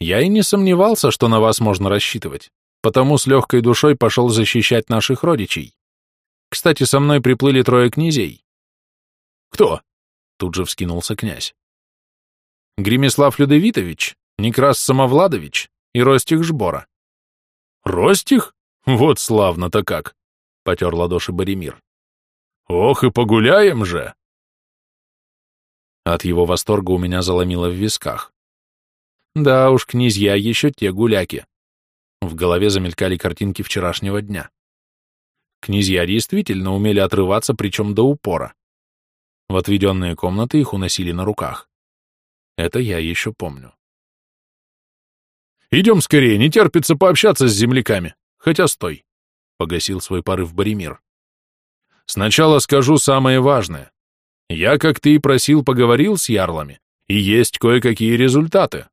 Я и не сомневался, что на вас можно рассчитывать, потому с легкой душой пошел защищать наших родичей. Кстати, со мной приплыли трое князей. Кто? Тут же вскинулся князь. Гремислав Людовитович, Некрас Самовладович и Ростих Жбора. Ростих? Вот славно-то как! Потер ладоши Боремир. Ох, и погуляем же! От его восторга у меня заломило в висках. Да уж, князья еще те гуляки. В голове замелькали картинки вчерашнего дня. Князья действительно умели отрываться, причем до упора. В отведенные комнаты их уносили на руках. Это я еще помню. «Идем скорее, не терпится пообщаться с земляками. Хотя стой», — погасил свой порыв Боремир. «Сначала скажу самое важное. Я, как ты и просил, поговорил с ярлами, и есть кое-какие результаты.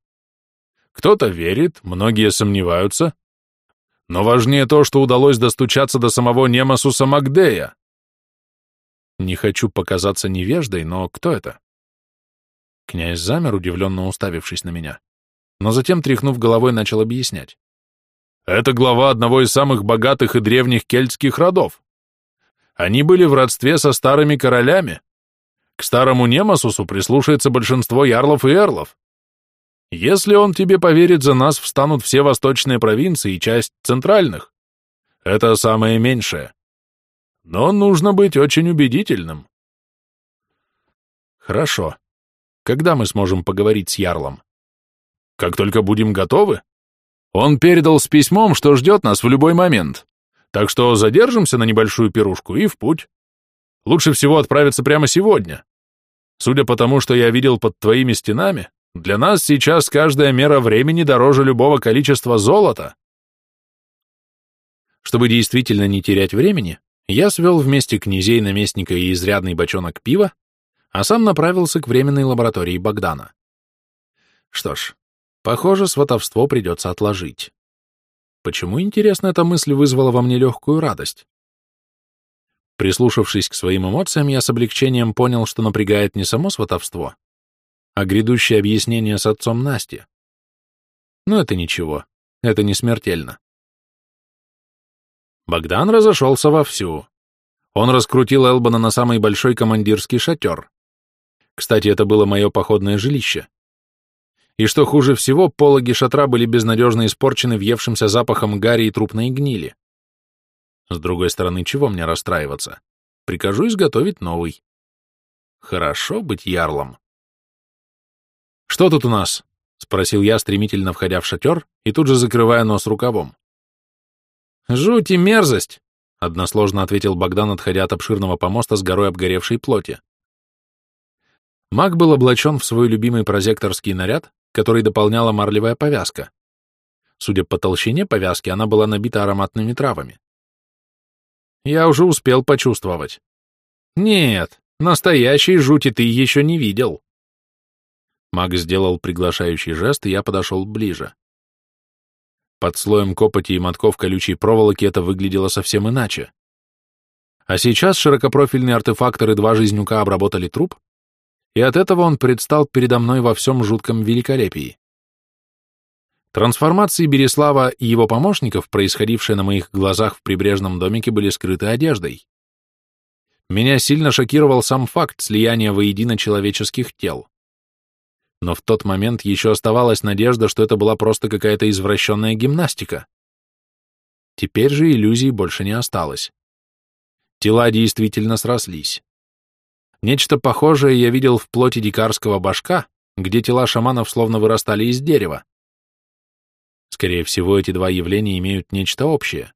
Кто-то верит, многие сомневаются, но важнее то, что удалось достучаться до самого Немасуса Магдея. Не хочу показаться невеждой, но кто это? Князь замер, удивленно уставившись на меня, но затем, тряхнув головой, начал объяснять. Это глава одного из самых богатых и древних кельтских родов. Они были в родстве со старыми королями, к старому Немасусу прислушается большинство ярлов и эрлов. Если он тебе поверит, за нас встанут все восточные провинции и часть центральных. Это самое меньшее. Но нужно быть очень убедительным. Хорошо. Когда мы сможем поговорить с ярлом? Как только будем готовы. Он передал с письмом, что ждет нас в любой момент. Так что задержимся на небольшую пирушку и в путь. Лучше всего отправиться прямо сегодня. Судя по тому, что я видел под твоими стенами, для нас сейчас каждая мера времени дороже любого количества золота. Чтобы действительно не терять времени, я свел вместе князей, наместника и изрядный бочонок пива, а сам направился к временной лаборатории Богдана. Что ж, похоже, сватовство придется отложить. Почему, интересно, эта мысль вызвала во мне легкую радость? Прислушавшись к своим эмоциям, я с облегчением понял, что напрягает не само сватовство, а грядущее объяснение с отцом Насти. Но это ничего, это не смертельно. Богдан разошелся вовсю. Он раскрутил Элбана на самый большой командирский шатер. Кстати, это было мое походное жилище. И что хуже всего, пологи шатра были безнадежно испорчены въевшимся запахом гари и трупной гнили. С другой стороны, чего мне расстраиваться? Прикажу изготовить новый. Хорошо быть ярлом. «Что тут у нас?» — спросил я, стремительно входя в шатер и тут же закрывая нос рукавом. «Жуть и мерзость!» — односложно ответил Богдан, отходя от обширного помоста с горой обгоревшей плоти. Маг был облачен в свой любимый прозекторский наряд, который дополняла марлевая повязка. Судя по толщине повязки, она была набита ароматными травами. Я уже успел почувствовать. Нет, настоящей жути ты еще не видел. Маг сделал приглашающий жест, и я подошел ближе. Под слоем копоти и мотков колючей проволоки это выглядело совсем иначе. А сейчас широкопрофильные артефакторы два жизнюка обработали труп, и от этого он предстал передо мной во всем жутком великолепии. Трансформации Береслава и его помощников, происходившие на моих глазах в прибрежном домике, были скрыты одеждой. Меня сильно шокировал сам факт слияния воедино человеческих тел. Но в тот момент еще оставалась надежда, что это была просто какая-то извращенная гимнастика. Теперь же иллюзий больше не осталось. Тела действительно срослись. Нечто похожее я видел в плоти дикарского башка, где тела шаманов словно вырастали из дерева. Скорее всего, эти два явления имеют нечто общее,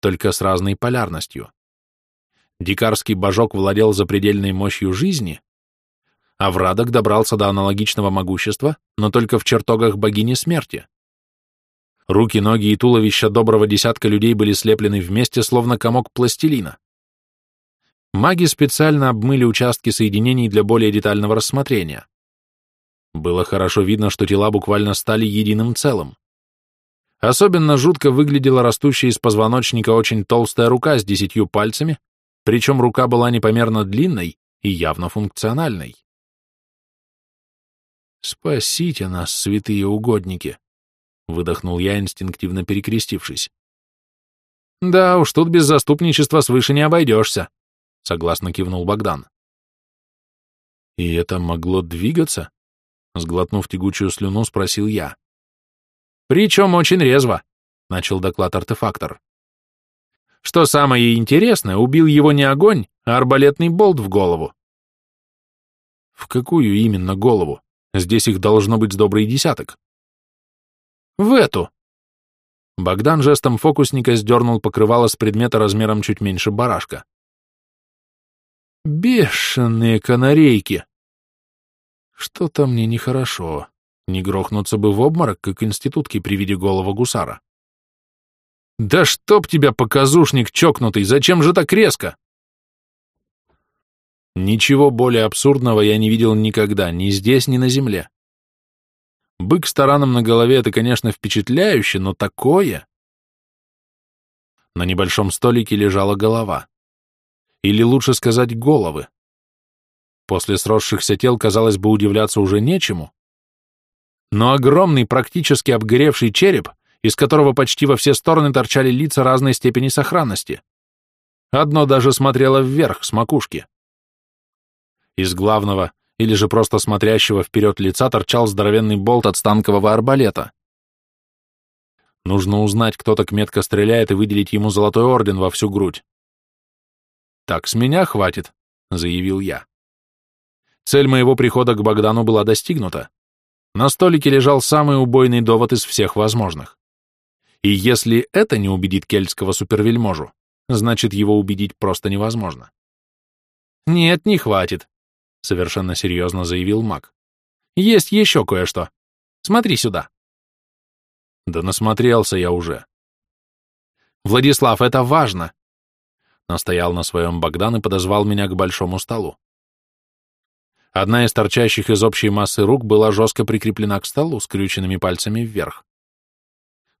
только с разной полярностью. Дикарский божок владел запредельной мощью жизни, а Врадок добрался до аналогичного могущества, но только в чертогах богини смерти. Руки, ноги и туловища доброго десятка людей были слеплены вместе, словно комок пластилина. Маги специально обмыли участки соединений для более детального рассмотрения. Было хорошо видно, что тела буквально стали единым целым. Особенно жутко выглядела растущая из позвоночника очень толстая рука с десятью пальцами, причем рука была непомерно длинной и явно функциональной. «Спасите нас, святые угодники!» — выдохнул я, инстинктивно перекрестившись. «Да уж, тут без заступничества свыше не обойдешься», — согласно кивнул Богдан. «И это могло двигаться?» — сглотнув тягучую слюну, спросил я. Причем очень резво, начал доклад артефактор. Что самое интересное, убил его не огонь, а арбалетный болт в голову. В какую именно голову? Здесь их должно быть с добрый десяток. В эту!» Богдан жестом фокусника сдернул покрывало с предмета размером чуть меньше барашка. «Бешеные канарейки!» Что-то мне нехорошо. Не грохнуться бы в обморок, как институтки при виде голого гусара. «Да чтоб тебя, показушник чокнутый, зачем же так резко?» Ничего более абсурдного я не видел никогда, ни здесь, ни на земле. Бык с тараном на голове — это, конечно, впечатляюще, но такое... На небольшом столике лежала голова. Или лучше сказать, головы. После сросшихся тел, казалось бы, удивляться уже нечему. Но огромный, практически обгоревший череп, из которого почти во все стороны торчали лица разной степени сохранности. Одно даже смотрело вверх, с макушки. Из главного, или же просто смотрящего вперед лица, торчал здоровенный болт от станкового арбалета. Нужно узнать, кто так метко стреляет, и выделить ему золотой орден во всю грудь. «Так, с меня хватит», — заявил я. Цель моего прихода к Богдану была достигнута. На столике лежал самый убойный довод из всех возможных. И если это не убедит кельтского супервельможу, значит, его убедить просто невозможно. «Нет, не хватит», — совершенно серьезно заявил маг. «Есть еще кое-что. Смотри сюда». Да насмотрелся я уже. «Владислав, это важно!» Настоял на своем Богдан и подозвал меня к большому столу. Одна из торчащих из общей массы рук была жестко прикреплена к столу, скрюченными пальцами вверх.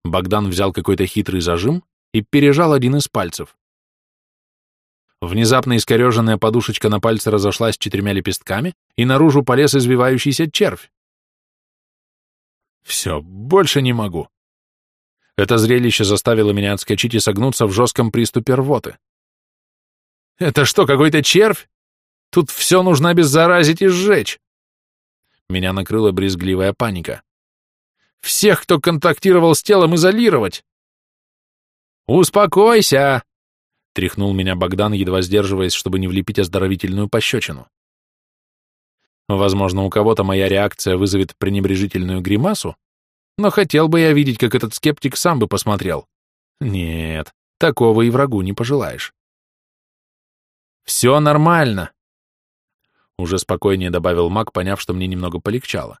Богдан взял какой-то хитрый зажим и пережал один из пальцев. Внезапно искореженная подушечка на пальце разошлась четырьмя лепестками, и наружу полез извивающийся червь. Все, больше не могу. Это зрелище заставило меня отскочить и согнуться в жестком приступе рвоты. «Это что, какой-то червь?» Тут все нужно обеззаразить и сжечь. Меня накрыла брезгливая паника. Всех, кто контактировал с телом, изолировать. «Успокойся!» — тряхнул меня Богдан, едва сдерживаясь, чтобы не влепить оздоровительную пощечину. Возможно, у кого-то моя реакция вызовет пренебрежительную гримасу, но хотел бы я видеть, как этот скептик сам бы посмотрел. Нет, такого и врагу не пожелаешь. «Все нормально», уже спокойнее добавил маг, поняв, что мне немного полегчало.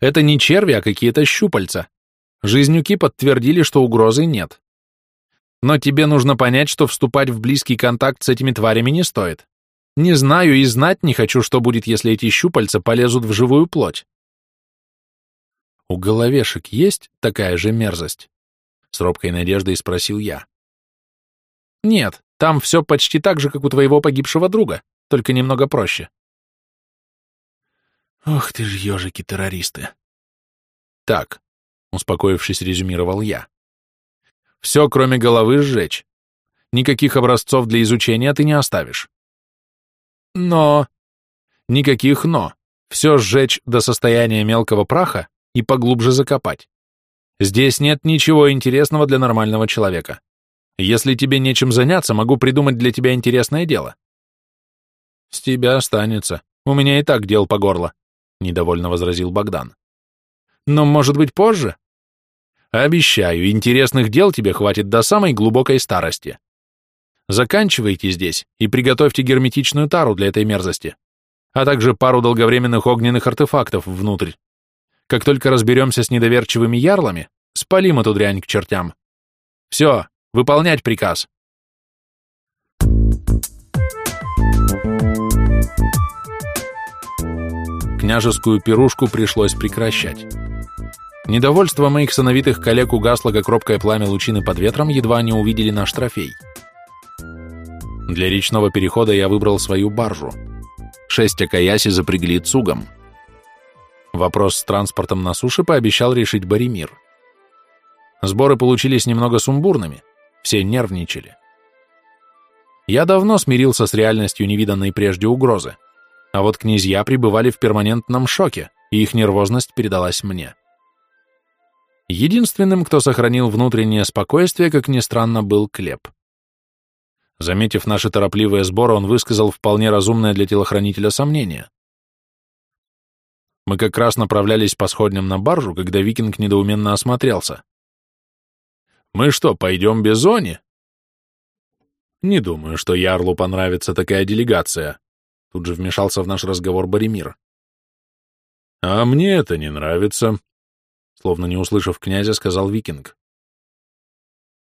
Это не черви, а какие-то щупальца. Жизнюки подтвердили, что угрозы нет. Но тебе нужно понять, что вступать в близкий контакт с этими тварями не стоит. Не знаю и знать не хочу, что будет, если эти щупальца полезут в живую плоть. У головешек есть такая же мерзость? С робкой надеждой спросил я. Нет, там все почти так же, как у твоего погибшего друга, только немного проще. Ох ты ж ежики-террористы. Так, успокоившись, резюмировал я. Все, кроме головы, сжечь. Никаких образцов для изучения ты не оставишь. Но... Никаких «но». Все сжечь до состояния мелкого праха и поглубже закопать. Здесь нет ничего интересного для нормального человека. Если тебе нечем заняться, могу придумать для тебя интересное дело. С тебя останется. У меня и так дел по горло, недовольно возразил Богдан. Но, может быть, позже? Обещаю, интересных дел тебе хватит до самой глубокой старости. Заканчивайте здесь и приготовьте герметичную тару для этой мерзости, а также пару долговременных огненных артефактов внутрь. Как только разберемся с недоверчивыми ярлами, спалим эту дрянь к чертям. Все, Выполнять приказ!» Княжескую пирушку пришлось прекращать. Недовольство моих сыновитых коллег угасло, как робкое пламя лучины под ветром, едва они увидели наш трофей. Для речного перехода я выбрал свою баржу. Шесть Акаяси запрягли цугом. Вопрос с транспортом на суше пообещал решить Боремир. Сборы получились немного сумбурными, все нервничали. Я давно смирился с реальностью невиданной прежде угрозы, а вот князья пребывали в перманентном шоке, и их нервозность передалась мне. Единственным, кто сохранил внутреннее спокойствие, как ни странно, был Клеп. Заметив наши торопливые сборы, он высказал вполне разумное для телохранителя сомнение. Мы как раз направлялись по сходням на баржу, когда викинг недоуменно осмотрелся. «Мы что, пойдем без Они?» «Не думаю, что Ярлу понравится такая делегация», — тут же вмешался в наш разговор Боремир. «А мне это не нравится», — словно не услышав князя, сказал викинг.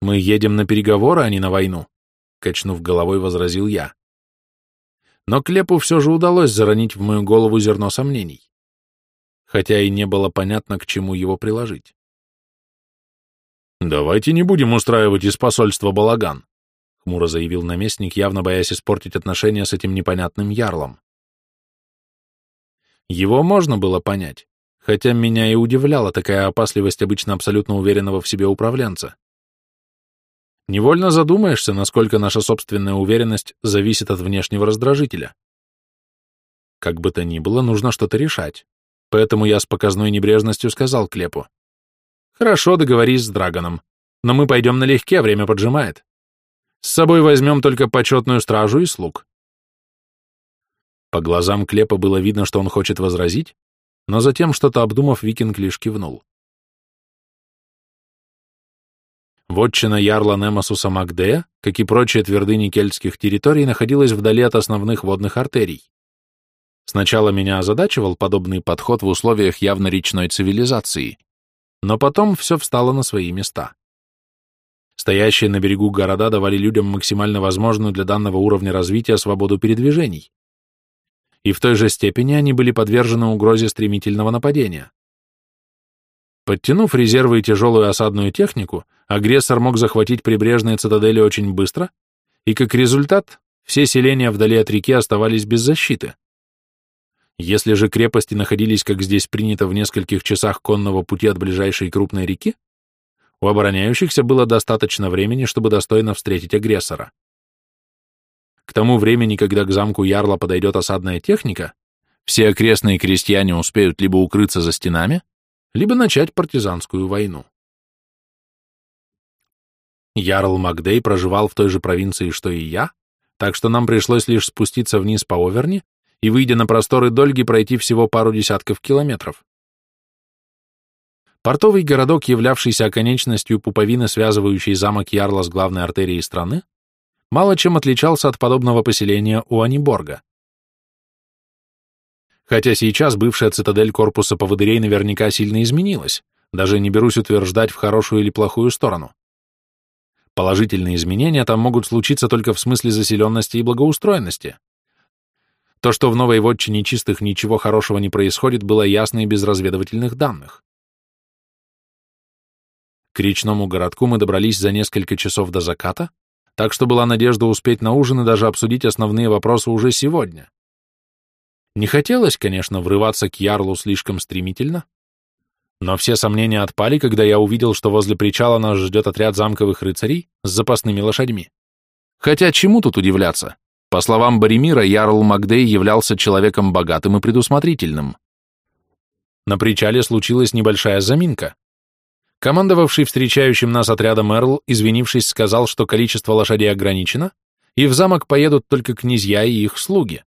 «Мы едем на переговоры, а не на войну», — качнув головой, возразил я. Но Клепу все же удалось заронить в мою голову зерно сомнений хотя и не было понятно, к чему его приложить. «Давайте не будем устраивать из посольства балаган», — хмуро заявил наместник, явно боясь испортить отношения с этим непонятным ярлом. Его можно было понять, хотя меня и удивляла такая опасливость обычно абсолютно уверенного в себе управленца. Невольно задумаешься, насколько наша собственная уверенность зависит от внешнего раздражителя. Как бы то ни было, нужно что-то решать. Поэтому я с показной небрежностью сказал Клепу. «Хорошо, договорись с Драгоном, но мы пойдем налегке, время поджимает. С собой возьмем только почетную стражу и слуг». По глазам Клепа было видно, что он хочет возразить, но затем, что-то обдумав, викинг лишь кивнул. Вотчина ярла Немасуса Магдея, как и прочие твердыни кельтских территорий, находилась вдали от основных водных артерий. Сначала меня озадачивал подобный подход в условиях явно речной цивилизации, но потом все встало на свои места. Стоящие на берегу города давали людям максимально возможную для данного уровня развития свободу передвижений. И в той же степени они были подвержены угрозе стремительного нападения. Подтянув резервы и тяжелую осадную технику, агрессор мог захватить прибрежные цитадели очень быстро, и как результат все селения вдали от реки оставались без защиты. Если же крепости находились, как здесь принято, в нескольких часах конного пути от ближайшей крупной реки, у обороняющихся было достаточно времени, чтобы достойно встретить агрессора. К тому времени, когда к замку Ярла подойдет осадная техника, все окрестные крестьяне успеют либо укрыться за стенами, либо начать партизанскую войну. Ярл Макдей проживал в той же провинции, что и я, так что нам пришлось лишь спуститься вниз по Оверни и, выйдя на просторы Дольги, пройти всего пару десятков километров. Портовый городок, являвшийся оконечностью пуповины, связывающей замок Ярла с главной артерией страны, мало чем отличался от подобного поселения у Аниборга. Хотя сейчас бывшая цитадель корпуса поводырей наверняка сильно изменилась, даже не берусь утверждать в хорошую или плохую сторону. Положительные изменения там могут случиться только в смысле заселенности и благоустроенности. То, что в новой вотчине чистых ничего хорошего не происходит, было ясно и без разведывательных данных. К речному городку мы добрались за несколько часов до заката, так что была надежда успеть на ужин и даже обсудить основные вопросы уже сегодня. Не хотелось, конечно, врываться к Ярлу слишком стремительно, но все сомнения отпали, когда я увидел, что возле причала нас ждет отряд замковых рыцарей с запасными лошадьми. Хотя чему тут удивляться? По словам Боремира, Ярл Макдей являлся человеком богатым и предусмотрительным. На причале случилась небольшая заминка. Командовавший встречающим нас отрядом Эрл, извинившись, сказал, что количество лошадей ограничено, и в замок поедут только князья и их слуги.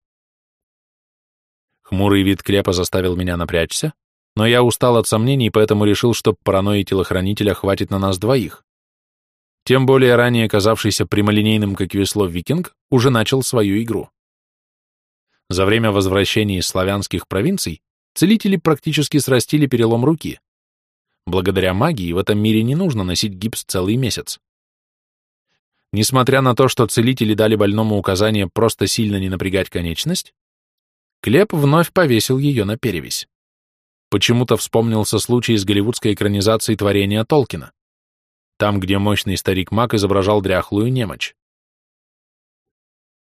Хмурый вид крепа заставил меня напрячься, но я устал от сомнений, поэтому решил, что паранойи телохранителя хватит на нас двоих. Тем более ранее казавшийся прямолинейным, как весло, викинг уже начал свою игру. За время возвращения из славянских провинций целители практически срастили перелом руки. Благодаря магии в этом мире не нужно носить гипс целый месяц. Несмотря на то, что целители дали больному указание просто сильно не напрягать конечность, Клеп вновь повесил ее на перевязь. Почему-то вспомнился случай из голливудской экранизации творения Толкина там, где мощный старик-маг изображал дряхлую немочь.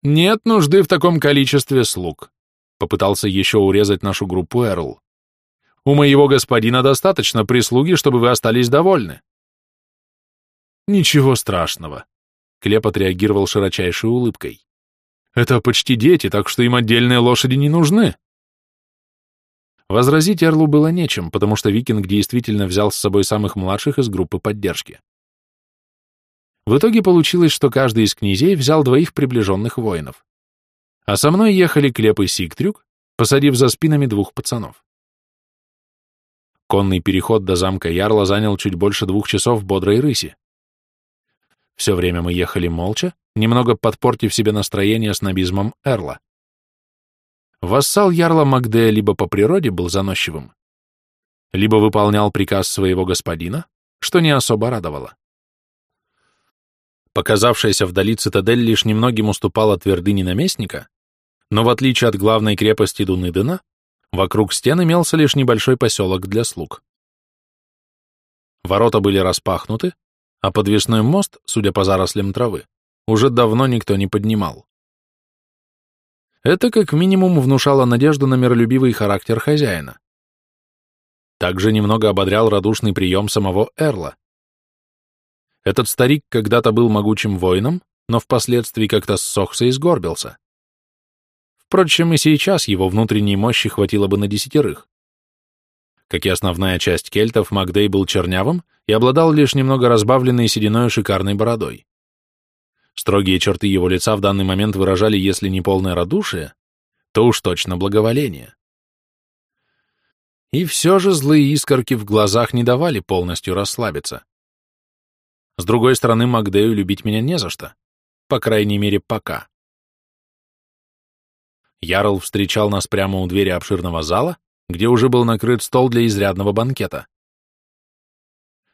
«Нет нужды в таком количестве слуг», — попытался еще урезать нашу группу Эрл. «У моего господина достаточно прислуги, чтобы вы остались довольны». «Ничего страшного», — Клеп отреагировал широчайшей улыбкой. «Это почти дети, так что им отдельные лошади не нужны». Возразить Эрлу было нечем, потому что викинг действительно взял с собой самых младших из группы поддержки. В итоге получилось, что каждый из князей взял двоих приближенных воинов. А со мной ехали Клеп и Сигтрюк, посадив за спинами двух пацанов. Конный переход до замка Ярла занял чуть больше двух часов бодрой рыси. Все время мы ехали молча, немного подпортив себе настроение снобизмом Эрла. Вассал Ярла Магдея либо по природе был заносчивым, либо выполнял приказ своего господина, что не особо радовало. Показавшаяся вдали цитадель лишь немногим уступала твердыне наместника, но в отличие от главной крепости Дуныдена, вокруг стен имелся лишь небольшой поселок для слуг. Ворота были распахнуты, а подвесной мост, судя по зарослям травы, уже давно никто не поднимал. Это как минимум внушало надежду на миролюбивый характер хозяина. Также немного ободрял радушный прием самого Эрла. Этот старик когда-то был могучим воином, но впоследствии как-то ссохся и сгорбился. Впрочем, и сейчас его внутренней мощи хватило бы на десятерых. Как и основная часть кельтов, Макдей был чернявым и обладал лишь немного разбавленной сединой шикарной бородой. Строгие черты его лица в данный момент выражали, если не полное радушие, то уж точно благоволение. И все же злые искорки в глазах не давали полностью расслабиться. С другой стороны, Макдею любить меня не за что, по крайней мере, пока. Ярл встречал нас прямо у двери обширного зала, где уже был накрыт стол для изрядного банкета.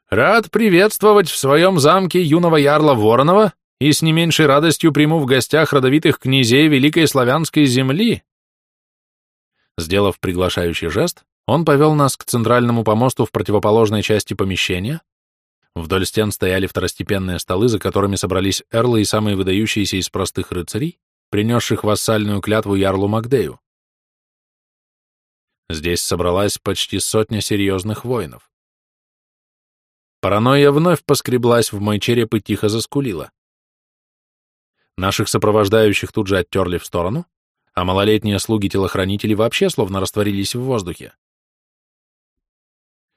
«Рад приветствовать в своем замке юного ярла Воронова и с не меньшей радостью приму в гостях родовитых князей Великой Славянской земли». Сделав приглашающий жест, он повел нас к центральному помосту в противоположной части помещения. Вдоль стен стояли второстепенные столы, за которыми собрались эрлы и самые выдающиеся из простых рыцарей, принесших вассальную клятву ярлу Макдею. Здесь собралась почти сотня серьезных воинов. Паранойя вновь поскреблась в мой череп и тихо заскулила. Наших сопровождающих тут же оттерли в сторону, а малолетние слуги-телохранители вообще словно растворились в воздухе.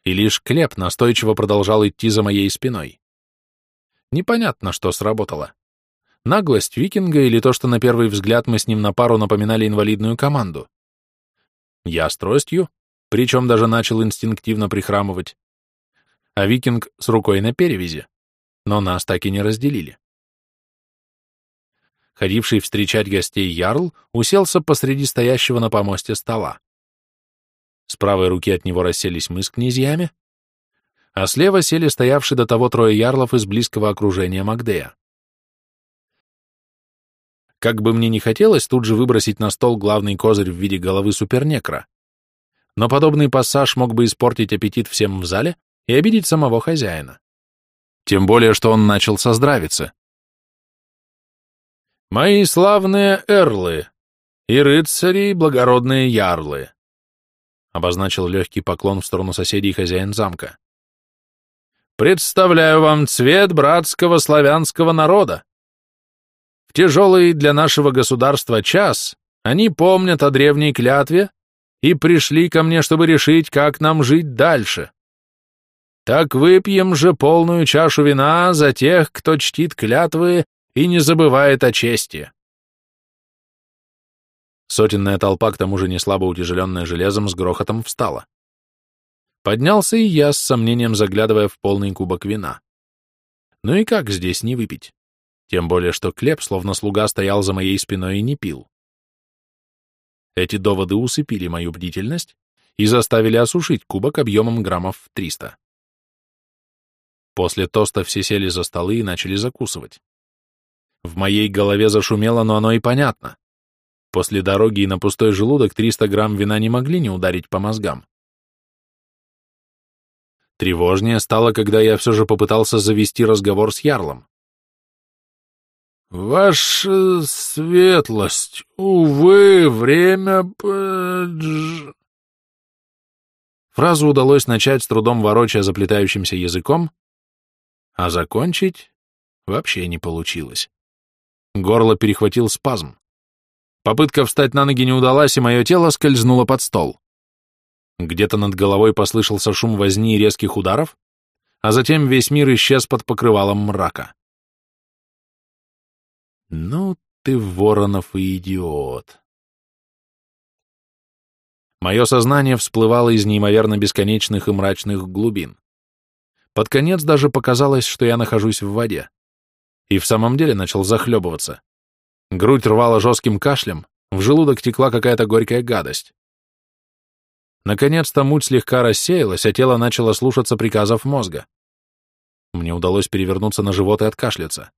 И лишь Клеп настойчиво продолжал идти за моей спиной. Непонятно, что сработало. Наглость викинга или то, что на первый взгляд мы с ним на пару напоминали инвалидную команду. Я с тростью, причем даже начал инстинктивно прихрамывать, а викинг с рукой на перевязи, но нас так и не разделили. Ходивший встречать гостей Ярл уселся посреди стоящего на помосте стола. С правой руки от него расселись мы с князьями, а слева сели стоявшие до того трое ярлов из близкого окружения Магдея. Как бы мне ни хотелось тут же выбросить на стол главный козырь в виде головы супернекра. Но подобный пассаж мог бы испортить аппетит всем в зале и обидеть самого хозяина. Тем более, что он начал создравиться. «Мои славные эрлы и рыцари, благородные ярлы», обозначил легкий поклон в сторону соседей хозяин замка. «Представляю вам цвет братского славянского народа, тяжелый для нашего государства час они помнят о древней клятве и пришли ко мне, чтобы решить, как нам жить дальше. Так выпьем же полную чашу вина за тех, кто чтит клятвы и не забывает о чести. Сотенная толпа, к тому же не слабо утяжеленная железом, с грохотом встала. Поднялся и я, с сомнением заглядывая в полный кубок вина. Ну и как здесь не выпить? Тем более, что Клеп, словно слуга, стоял за моей спиной и не пил. Эти доводы усыпили мою бдительность и заставили осушить кубок объемом граммов в 300. После тоста все сели за столы и начали закусывать. В моей голове зашумело, но оно и понятно. После дороги и на пустой желудок 300 грамм вина не могли не ударить по мозгам. Тревожнее стало, когда я все же попытался завести разговор с Ярлом. Ваша светлость, увы, время... Фразу удалось начать с трудом ворочая заплетающимся языком, а закончить вообще не получилось. Горло перехватил спазм. Попытка встать на ноги не удалась, и мое тело скользнуло под стол. Где-то над головой послышался шум возни и резких ударов, а затем весь мир исчез под покрывалом мрака. Ну, ты, Воронов, и идиот. Мое сознание всплывало из неимоверно бесконечных и мрачных глубин. Под конец даже показалось, что я нахожусь в воде. И в самом деле начал захлебываться. Грудь рвала жестким кашлем, в желудок текла какая-то горькая гадость. Наконец-то муть слегка рассеялась, а тело начало слушаться приказов мозга. Мне удалось перевернуться на живот и откашляться.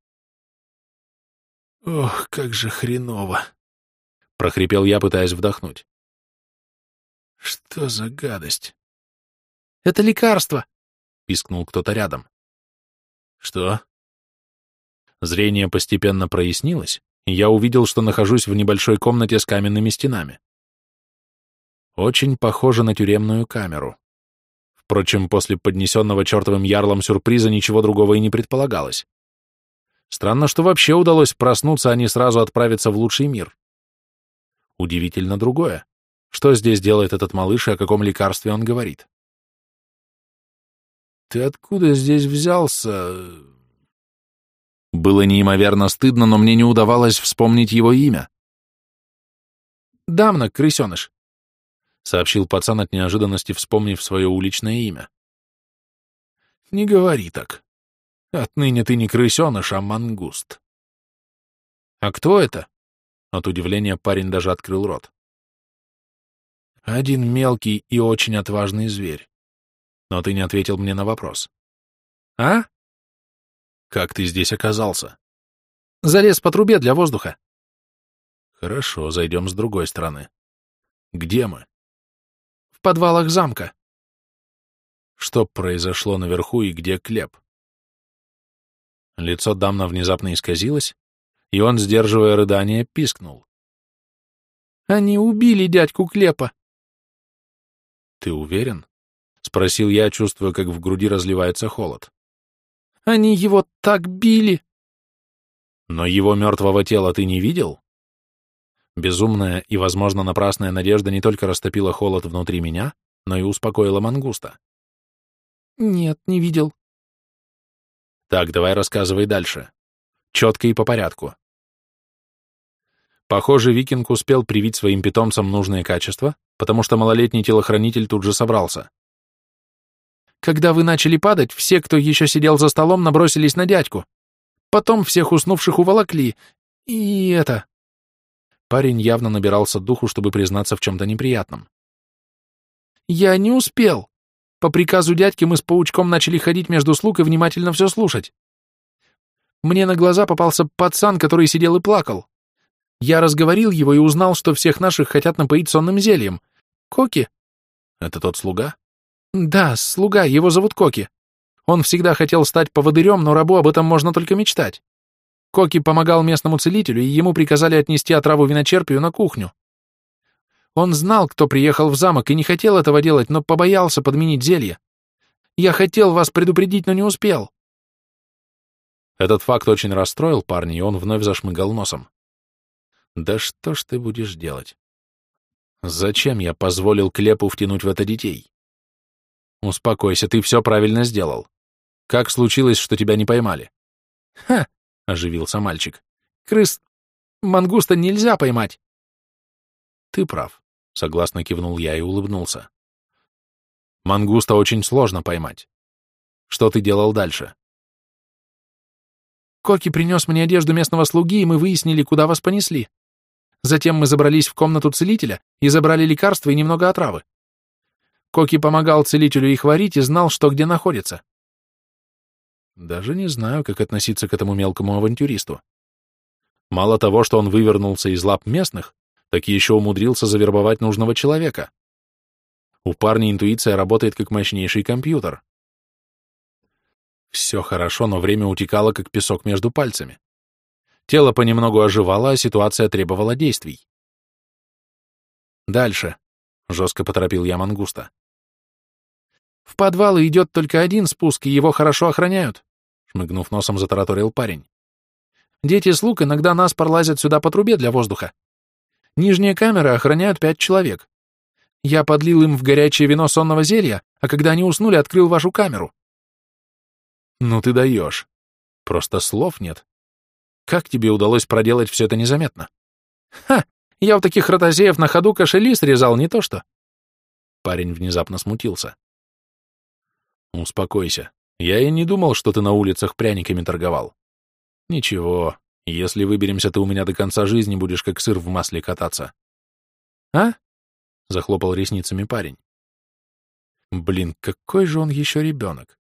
«Ох, как же хреново!» — прохрипел я, пытаясь вдохнуть. «Что за гадость?» «Это лекарство!» — пискнул кто-то рядом. «Что?» Зрение постепенно прояснилось, и я увидел, что нахожусь в небольшой комнате с каменными стенами. Очень похоже на тюремную камеру. Впрочем, после поднесенного чертовым ярлом сюрприза ничего другого и не предполагалось. Странно, что вообще удалось проснуться, а не сразу отправиться в лучший мир. Удивительно другое. Что здесь делает этот малыш и о каком лекарстве он говорит? «Ты откуда здесь взялся?» Было неимоверно стыдно, но мне не удавалось вспомнить его имя. «Дамна, крысеныш», сообщил пацан от неожиданности, вспомнив свое уличное имя. «Не говори так. Отныне ты не крысеныш, а мангуст». «А кто это?» От удивления парень даже открыл рот. «Один мелкий и очень отважный зверь. Но ты не ответил мне на вопрос. А? Как ты здесь оказался? Залез по трубе для воздуха. Хорошо, зайдем с другой стороны. Где мы? в подвалах замка. Что произошло наверху и где Клеп? Лицо Дамна внезапно исказилось, и он, сдерживая рыдание, пискнул. «Они убили дядьку Клепа!» «Ты уверен?» — спросил я, чувствуя, как в груди разливается холод. «Они его так били!» «Но его мертвого тела ты не видел?» Безумная и, возможно, напрасная надежда не только растопила холод внутри меня, но и успокоила мангуста. «Нет, не видел». «Так, давай рассказывай дальше. Четко и по порядку». Похоже, викинг успел привить своим питомцам нужные качества, потому что малолетний телохранитель тут же собрался. «Когда вы начали падать, все, кто еще сидел за столом, набросились на дядьку. Потом всех уснувших уволокли. И это...» Парень явно набирался духу, чтобы признаться в чем-то неприятном. «Я не успел. По приказу дядьки мы с паучком начали ходить между слуг и внимательно все слушать. Мне на глаза попался пацан, который сидел и плакал. Я разговорил его и узнал, что всех наших хотят напоить сонным зельем. Коки?» «Это тот слуга?» «Да, слуга, его зовут Коки. Он всегда хотел стать поводырем, но рабу об этом можно только мечтать. Коки помогал местному целителю, и ему приказали отнести отраву виночерпию на кухню. Он знал, кто приехал в замок, и не хотел этого делать, но побоялся подменить зелье. Я хотел вас предупредить, но не успел. Этот факт очень расстроил парня, и он вновь зашмыгал носом. Да что ж ты будешь делать? Зачем я позволил Клепу втянуть в это детей? Успокойся, ты все правильно сделал. Как случилось, что тебя не поймали? Ха, оживился мальчик. Крыс... Мангуста нельзя поймать. Ты прав, согласно кивнул я и улыбнулся. Мангуста очень сложно поймать. Что ты делал дальше? Коки принес мне одежду местного слуги, и мы выяснили, куда вас понесли. Затем мы забрались в комнату целителя и забрали лекарства и немного отравы. Коки помогал целителю их варить и знал, что где находится. Даже не знаю, как относиться к этому мелкому авантюристу. Мало того, что он вывернулся из лап местных, так еще умудрился завербовать нужного человека. У парня интуиция работает как мощнейший компьютер. Все хорошо, но время утекало, как песок между пальцами. Тело понемногу оживало, а ситуация требовала действий. «Дальше», — жестко поторопил я мангуста. «В подвал идет только один спуск, и его хорошо охраняют шмыгнув носом, затараторил парень. Дети слуг иногда нас лазят сюда по трубе для воздуха. Нижние камеры охраняют пять человек. Я подлил им в горячее вино сонного зелья, а когда они уснули, открыл вашу камеру. Ну ты даешь. Просто слов нет. Как тебе удалось проделать все это незаметно? Ха! Я у таких ротозеев на ходу кошели срезал, не то что. Парень внезапно смутился. Успокойся. Я и не думал, что ты на улицах пряниками торговал. Ничего, если выберемся, ты у меня до конца жизни будешь как сыр в масле кататься. А? Захлопал ресницами парень. Блин, какой же он еще ребенок.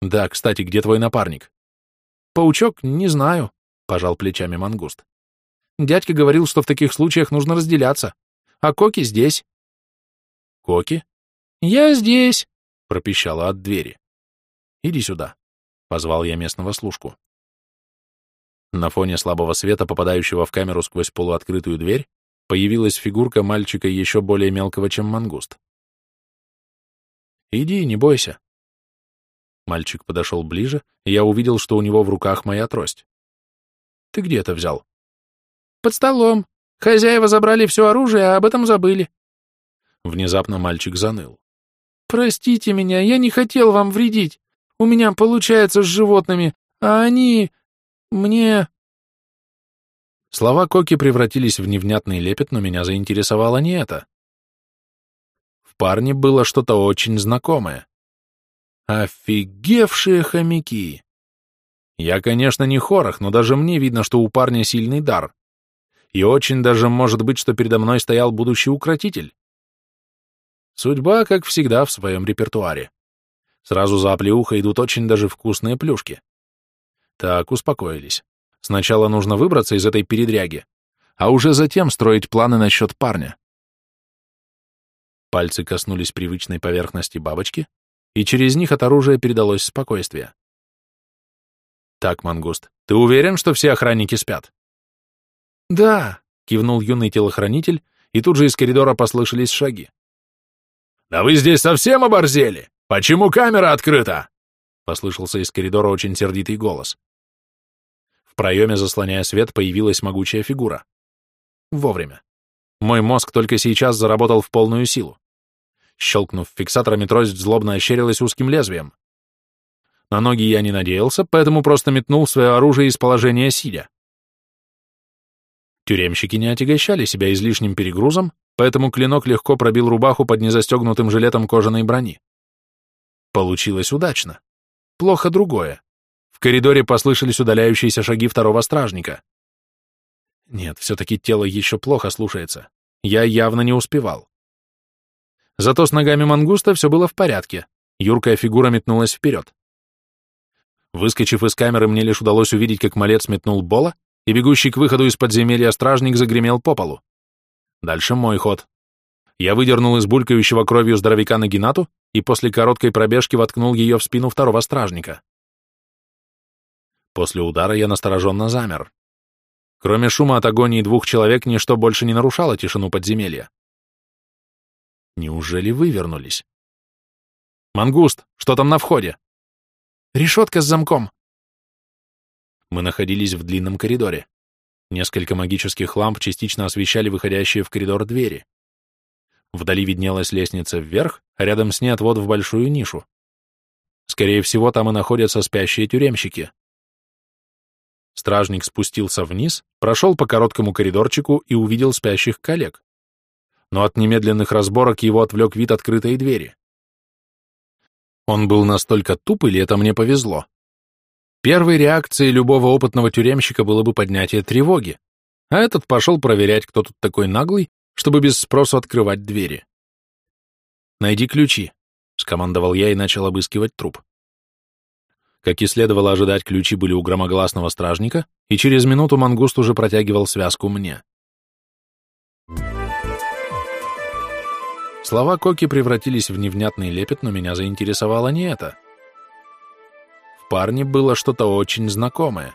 Да, кстати, где твой напарник? Паучок, не знаю, пожал плечами мангуст. Дядька говорил, что в таких случаях нужно разделяться. А Коки здесь. Коки? Я здесь, пропищала от двери. Иди сюда, позвал я местного служку. На фоне слабого света, попадающего в камеру сквозь полуоткрытую дверь, появилась фигурка мальчика еще более мелкого, чем мангуст. «Иди, не бойся». Мальчик подошел ближе, и я увидел, что у него в руках моя трость. «Ты где это взял?» «Под столом. Хозяева забрали все оружие, а об этом забыли». Внезапно мальчик заныл. «Простите меня, я не хотел вам вредить. У меня получается с животными, а они... мне...» Слова Коки превратились в невнятный лепет, но меня заинтересовало не это. В парне было что-то очень знакомое. Офигевшие хомяки! Я, конечно, не хорох, но даже мне видно, что у парня сильный дар. И очень даже может быть, что передо мной стоял будущий укротитель. Судьба, как всегда, в своем репертуаре. Сразу за оплеуха идут очень даже вкусные плюшки. Так, успокоились. Сначала нужно выбраться из этой передряги, а уже затем строить планы насчет парня. Пальцы коснулись привычной поверхности бабочки, и через них от оружия передалось спокойствие. «Так, Мангуст, ты уверен, что все охранники спят?» «Да», — кивнул юный телохранитель, и тут же из коридора послышались шаги. «Да вы здесь совсем оборзели? Почему камера открыта?» — послышался из коридора очень сердитый голос. В проеме, заслоняя свет, появилась могучая фигура. Вовремя. Мой мозг только сейчас заработал в полную силу. Щелкнув фиксаторами, трость злобно ощерилась узким лезвием. На ноги я не надеялся, поэтому просто метнул свое оружие из положения сидя. Тюремщики не отягощали себя излишним перегрузом, поэтому клинок легко пробил рубаху под незастегнутым жилетом кожаной брони. Получилось удачно. Плохо другое коридоре послышались удаляющиеся шаги второго стражника. Нет, все-таки тело еще плохо слушается. Я явно не успевал. Зато с ногами мангуста все было в порядке. Юркая фигура метнулась вперед. Выскочив из камеры, мне лишь удалось увидеть, как малец метнул Бола, и бегущий к выходу из подземелья стражник загремел по полу. Дальше мой ход. Я выдернул из булькающего кровью здоровяка на Геннату и после короткой пробежки воткнул ее в спину второго стражника. После удара я настороженно замер. Кроме шума от агонии двух человек, ничто больше не нарушало тишину подземелья. Неужели вывернулись? «Мангуст, что там на входе?» «Решетка с замком». Мы находились в длинном коридоре. Несколько магических ламп частично освещали выходящие в коридор двери. Вдали виднелась лестница вверх, а рядом с ней отвод в большую нишу. Скорее всего, там и находятся спящие тюремщики. Стражник спустился вниз, прошел по короткому коридорчику и увидел спящих коллег. Но от немедленных разборок его отвлек вид открытой двери. Он был настолько туп, или это мне повезло? Первой реакцией любого опытного тюремщика было бы поднятие тревоги, а этот пошел проверять, кто тут такой наглый, чтобы без спросу открывать двери. «Найди ключи», — скомандовал я и начал обыскивать труп. Как и следовало ожидать, ключи были у громогласного стражника, и через минуту мангуст уже протягивал связку мне. Слова Коки превратились в невнятный лепет, но меня заинтересовало не это. В парне было что-то очень знакомое.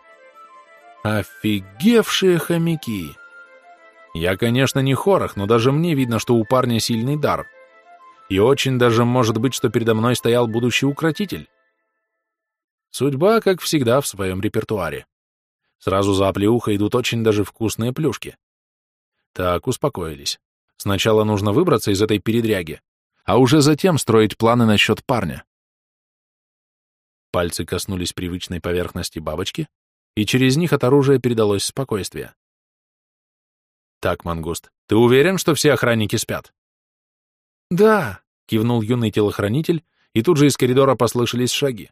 Офигевшие хомяки! Я, конечно, не хорох, но даже мне видно, что у парня сильный дар. И очень даже может быть, что передо мной стоял будущий укротитель. Судьба, как всегда, в своем репертуаре. Сразу за оплеуха идут очень даже вкусные плюшки. Так, успокоились. Сначала нужно выбраться из этой передряги, а уже затем строить планы насчет парня. Пальцы коснулись привычной поверхности бабочки, и через них от оружия передалось спокойствие. Так, Мангуст, ты уверен, что все охранники спят? «Да», — кивнул юный телохранитель, и тут же из коридора послышались шаги.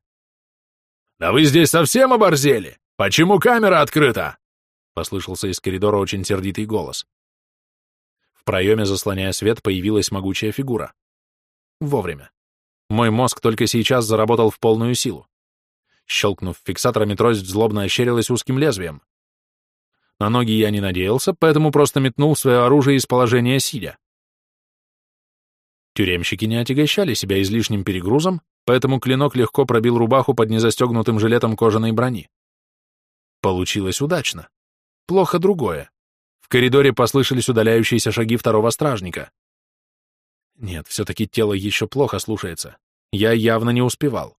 «Да вы здесь совсем оборзели? Почему камера открыта?» — послышался из коридора очень сердитый голос. В проеме, заслоняя свет, появилась могучая фигура. Вовремя. Мой мозг только сейчас заработал в полную силу. Щелкнув фиксаторами, трость злобно ощерилась узким лезвием. На ноги я не надеялся, поэтому просто метнул свое оружие из положения сидя. Тюремщики не отягощали себя излишним перегрузом, поэтому клинок легко пробил рубаху под незастегнутым жилетом кожаной брони. Получилось удачно. Плохо другое. В коридоре послышались удаляющиеся шаги второго стражника. Нет, все-таки тело еще плохо слушается. Я явно не успевал.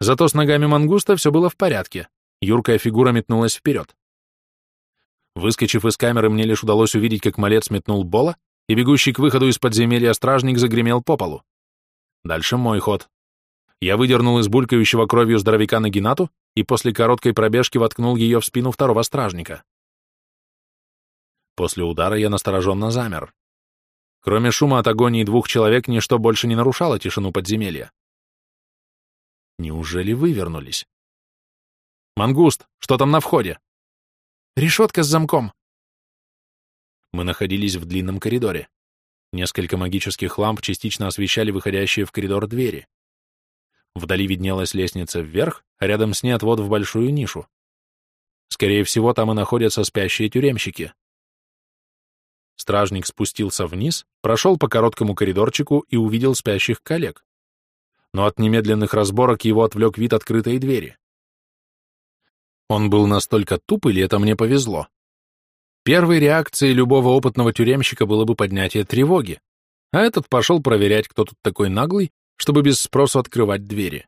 Зато с ногами мангуста все было в порядке. Юркая фигура метнулась вперед. Выскочив из камеры, мне лишь удалось увидеть, как малец метнул Бола, и бегущий к выходу из подземелья стражник загремел по полу. Дальше мой ход. Я выдернул из булькающего кровью здоровяка на Геннату и после короткой пробежки воткнул ее в спину второго стражника. После удара я настороженно замер. Кроме шума от агонии двух человек, ничто больше не нарушало тишину подземелья. Неужели вывернулись? «Мангуст, что там на входе?» «Решетка с замком». Мы находились в длинном коридоре. Несколько магических ламп частично освещали выходящие в коридор двери. Вдали виднелась лестница вверх, а рядом с ней отвод в большую нишу. Скорее всего, там и находятся спящие тюремщики. Стражник спустился вниз, прошел по короткому коридорчику и увидел спящих коллег. Но от немедленных разборок его отвлек вид открытой двери. Он был настолько туп, или это мне повезло? Первой реакцией любого опытного тюремщика было бы поднятие тревоги, а этот пошел проверять, кто тут такой наглый, чтобы без спросу открывать двери.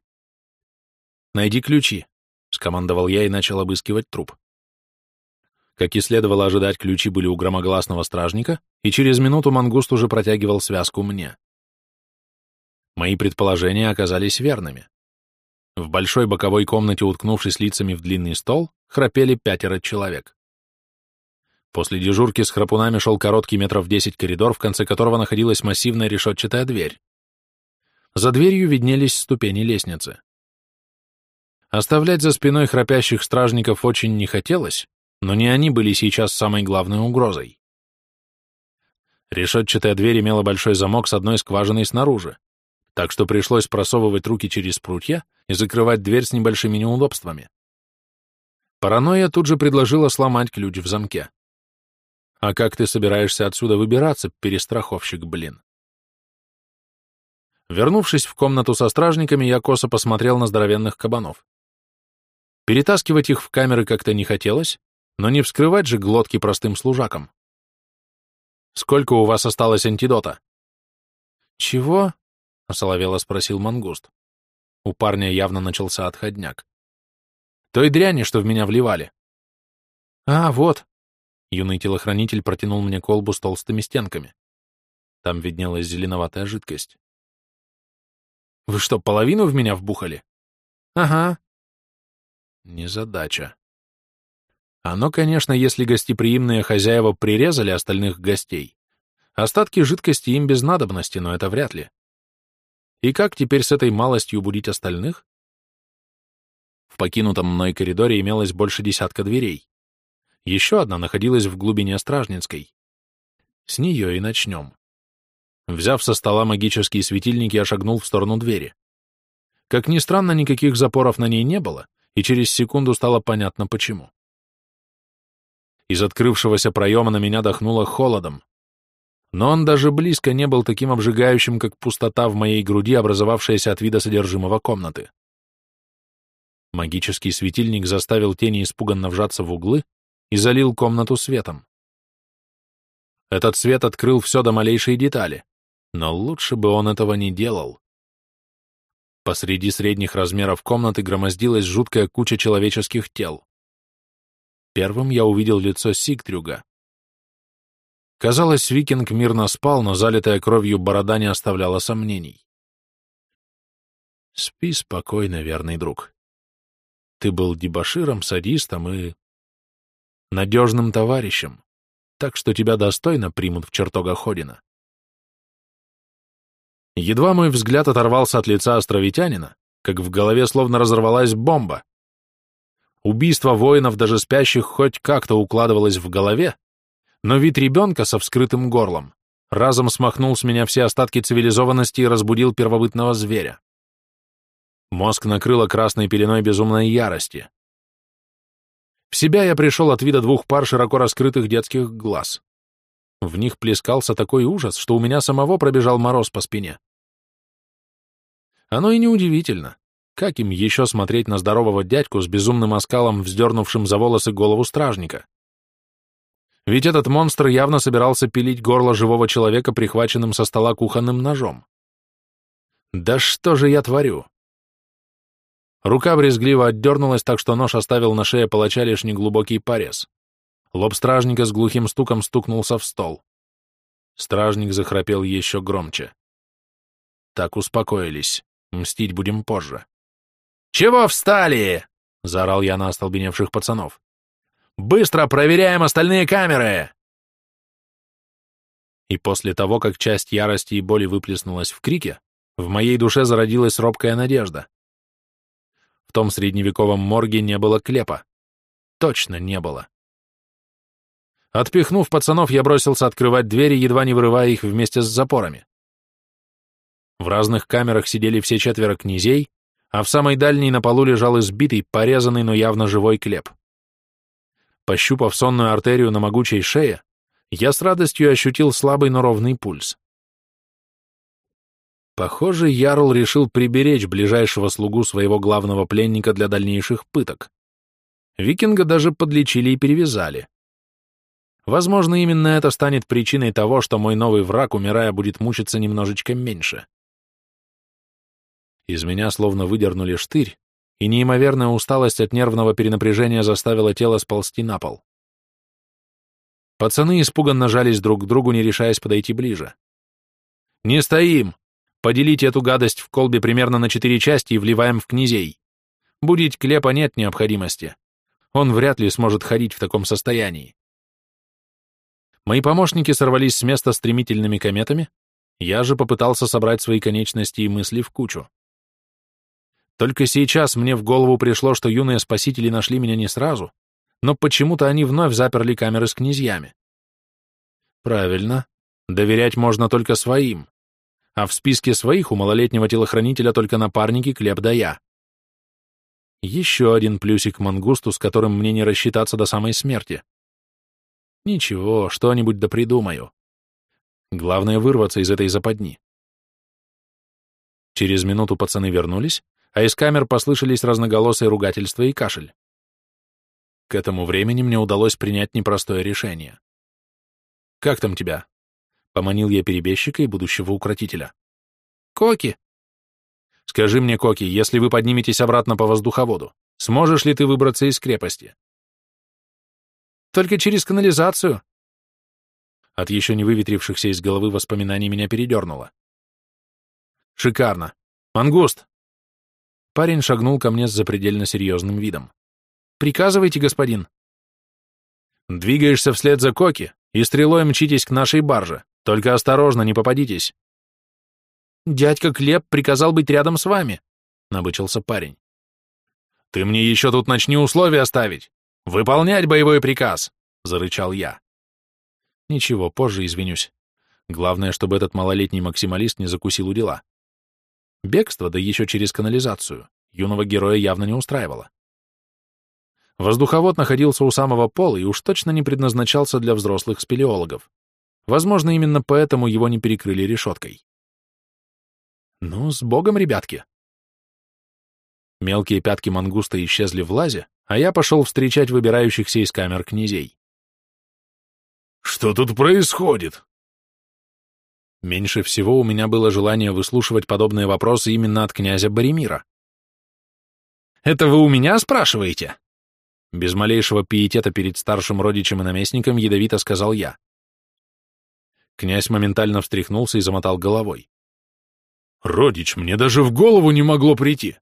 «Найди ключи», — скомандовал я и начал обыскивать труп. Как и следовало ожидать, ключи были у громогласного стражника, и через минуту мангуст уже протягивал связку мне. Мои предположения оказались верными. В большой боковой комнате, уткнувшись лицами в длинный стол, храпели пятеро человек. После дежурки с храпунами шел короткий метров десять коридор, в конце которого находилась массивная решетчатая дверь. За дверью виднелись ступени лестницы. Оставлять за спиной храпящих стражников очень не хотелось, но не они были сейчас самой главной угрозой. Решетчатая дверь имела большой замок с одной скважиной снаружи, так что пришлось просовывать руки через прутья и закрывать дверь с небольшими неудобствами. Паранойя тут же предложила сломать ключ в замке. А как ты собираешься отсюда выбираться, перестраховщик, блин? Вернувшись в комнату со стражниками, я косо посмотрел на здоровенных кабанов. Перетаскивать их в камеры как-то не хотелось, но не вскрывать же глотки простым служакам. «Сколько у вас осталось антидота?» «Чего?» — осоловело спросил мангуст. У парня явно начался отходняк. «Той дряни, что в меня вливали». «А, вот», Юный телохранитель протянул мне колбу с толстыми стенками. Там виднелась зеленоватая жидкость. «Вы что, половину в меня вбухали?» «Ага». Незадача. Оно, конечно, если гостеприимные хозяева прирезали остальных гостей. Остатки жидкости им без надобности, но это вряд ли. И как теперь с этой малостью будить остальных? В покинутом мной коридоре имелось больше десятка дверей. Еще одна находилась в глубине Стражницкой. С нее и начнем. Взяв со стола магические светильники, я шагнул в сторону двери. Как ни странно, никаких запоров на ней не было, и через секунду стало понятно, почему. Из открывшегося проема на меня дохнуло холодом. Но он даже близко не был таким обжигающим, как пустота в моей груди, образовавшаяся от вида содержимого комнаты. Магический светильник заставил тени испуганно вжаться в углы, и залил комнату светом. Этот свет открыл все до малейшей детали, но лучше бы он этого не делал. Посреди средних размеров комнаты громоздилась жуткая куча человеческих тел. Первым я увидел лицо Сигтрюга. Казалось, викинг мирно спал, но залитая кровью борода не оставляла сомнений. Спи спокойно, верный друг. Ты был дебоширом, садистом и надежным товарищем, так что тебя достойно примут в чертогах Ходина. Едва мой взгляд оторвался от лица островитянина, как в голове словно разорвалась бомба. Убийство воинов, даже спящих, хоть как-то укладывалось в голове, но вид ребенка со вскрытым горлом разом смахнул с меня все остатки цивилизованности и разбудил первобытного зверя. Мозг накрыло красной пеленой безумной ярости. В себя я пришел от вида двух пар широко раскрытых детских глаз. В них плескался такой ужас, что у меня самого пробежал мороз по спине. Оно и неудивительно. Как им еще смотреть на здорового дядьку с безумным оскалом, вздернувшим за волосы голову стражника? Ведь этот монстр явно собирался пилить горло живого человека, прихваченным со стола кухонным ножом. Да что же я творю? Рука брезгливо отдернулась, так что нож оставил на шее палача лишь неглубокий порез. Лоб стражника с глухим стуком стукнулся в стол. Стражник захрапел еще громче. Так успокоились. Мстить будем позже. «Чего встали?» — заорал я на остолбеневших пацанов. «Быстро проверяем остальные камеры!» И после того, как часть ярости и боли выплеснулась в крике, в моей душе зародилась робкая надежда. В том средневековом морге не было клепа. Точно не было. Отпихнув пацанов, я бросился открывать двери, едва не вырывая их вместе с запорами. В разных камерах сидели все четверо князей, а в самой дальней на полу лежал избитый, порезанный, но явно живой клеп. Пощупав сонную артерию на могучей шее, я с радостью ощутил слабый, но ровный пульс. Похоже, Ярл решил приберечь ближайшего слугу своего главного пленника для дальнейших пыток. Викинга даже подлечили и перевязали. Возможно, именно это станет причиной того, что мой новый враг, умирая, будет мучиться немножечко меньше. Из меня словно выдернули штырь, и неимоверная усталость от нервного перенапряжения заставила тело сползти на пол. Пацаны испуганно жались друг к другу, не решаясь подойти ближе. «Не стоим! Поделите эту гадость в колбе примерно на четыре части и вливаем в князей. Будить Клепа нет необходимости. Он вряд ли сможет ходить в таком состоянии. Мои помощники сорвались с места стремительными кометами, я же попытался собрать свои конечности и мысли в кучу. Только сейчас мне в голову пришло, что юные спасители нашли меня не сразу, но почему-то они вновь заперли камеры с князьями. Правильно, доверять можно только своим, а в списке своих у малолетнего телохранителя только напарники Клеб да я. Еще один плюсик мангусту, с которым мне не рассчитаться до самой смерти. Ничего, что-нибудь да придумаю. Главное вырваться из этой западни. Через минуту пацаны вернулись, а из камер послышались разноголосые ругательства и кашель. К этому времени мне удалось принять непростое решение. «Как там тебя?» — поманил я перебежчика и будущего укротителя. «Коки!» «Скажи мне, Коки, если вы подниметесь обратно по воздуховоду, сможешь ли ты выбраться из крепости?» Только через канализацию. От еще не выветрившихся из головы воспоминаний меня передернуло. Шикарно. Мангуст! Парень шагнул ко мне с запредельно серьезным видом. Приказывайте, господин. Двигаешься вслед за Коки и стрелой мчитесь к нашей барже. Только осторожно, не попадитесь. Дядька Клеп приказал быть рядом с вами, набычился парень. Ты мне еще тут начни условия ставить. «Выполнять боевой приказ!» — зарычал я. Ничего, позже извинюсь. Главное, чтобы этот малолетний максималист не закусил у дела. Бегство, да еще через канализацию, юного героя явно не устраивало. Воздуховод находился у самого пола и уж точно не предназначался для взрослых спелеологов. Возможно, именно поэтому его не перекрыли решеткой. Ну, с богом, ребятки. Мелкие пятки мангуста исчезли в лазе, а я пошел встречать выбирающихся из камер князей. «Что тут происходит?» Меньше всего у меня было желание выслушивать подобные вопросы именно от князя Боремира. «Это вы у меня спрашиваете?» Без малейшего пиетета перед старшим родичем и наместником ядовито сказал я. Князь моментально встряхнулся и замотал головой. «Родич, мне даже в голову не могло прийти.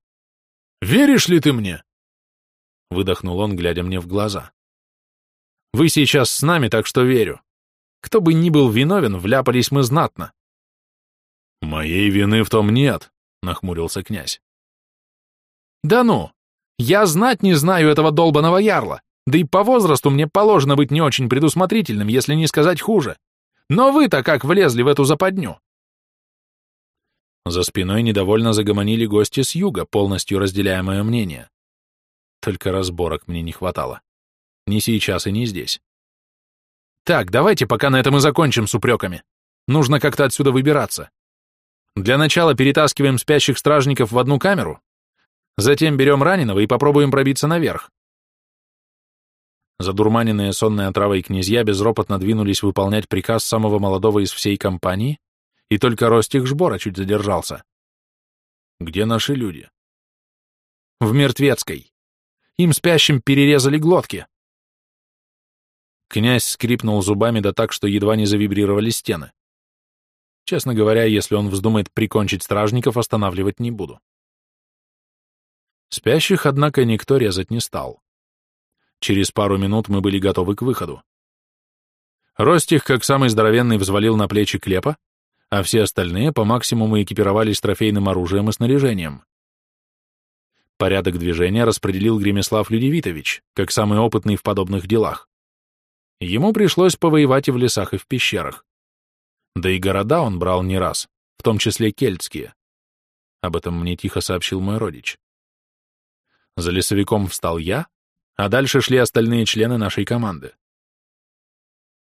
Веришь ли ты мне?» — выдохнул он, глядя мне в глаза. «Вы сейчас с нами, так что верю. Кто бы ни был виновен, вляпались мы знатно». Моей вины в том нет, нахмурился князь. Да ну! Я знать не знаю этого долбаного ярла, да и по возрасту мне положено быть не очень предусмотрительным, если не сказать хуже. Но вы-то как влезли в эту западню? За спиной недовольно загомонили гости с юга, полностью разделяя мое мнение. Только разборок мне не хватало. Ни сейчас и не здесь. Так, давайте пока на этом и закончим с упреками. Нужно как-то отсюда выбираться. Для начала перетаскиваем спящих стражников в одну камеру, затем берем раненого и попробуем пробиться наверх. Задурманенные сонной отравой князья безропотно двинулись выполнять приказ самого молодого из всей компании, и только Ростих Жбора чуть задержался. «Где наши люди?» «В Мертвецкой. Им спящим перерезали глотки». Князь скрипнул зубами да так, что едва не завибрировали стены. Честно говоря, если он вздумает прикончить стражников, останавливать не буду. Спящих, однако, никто резать не стал. Через пару минут мы были готовы к выходу. Ростих, как самый здоровенный, взвалил на плечи клепа, а все остальные по максимуму экипировались трофейным оружием и снаряжением. Порядок движения распределил Гремеслав Людевитович, как самый опытный в подобных делах. Ему пришлось повоевать и в лесах, и в пещерах. Да и города он брал не раз, в том числе кельтские. Об этом мне тихо сообщил мой родич. За лесовиком встал я, а дальше шли остальные члены нашей команды.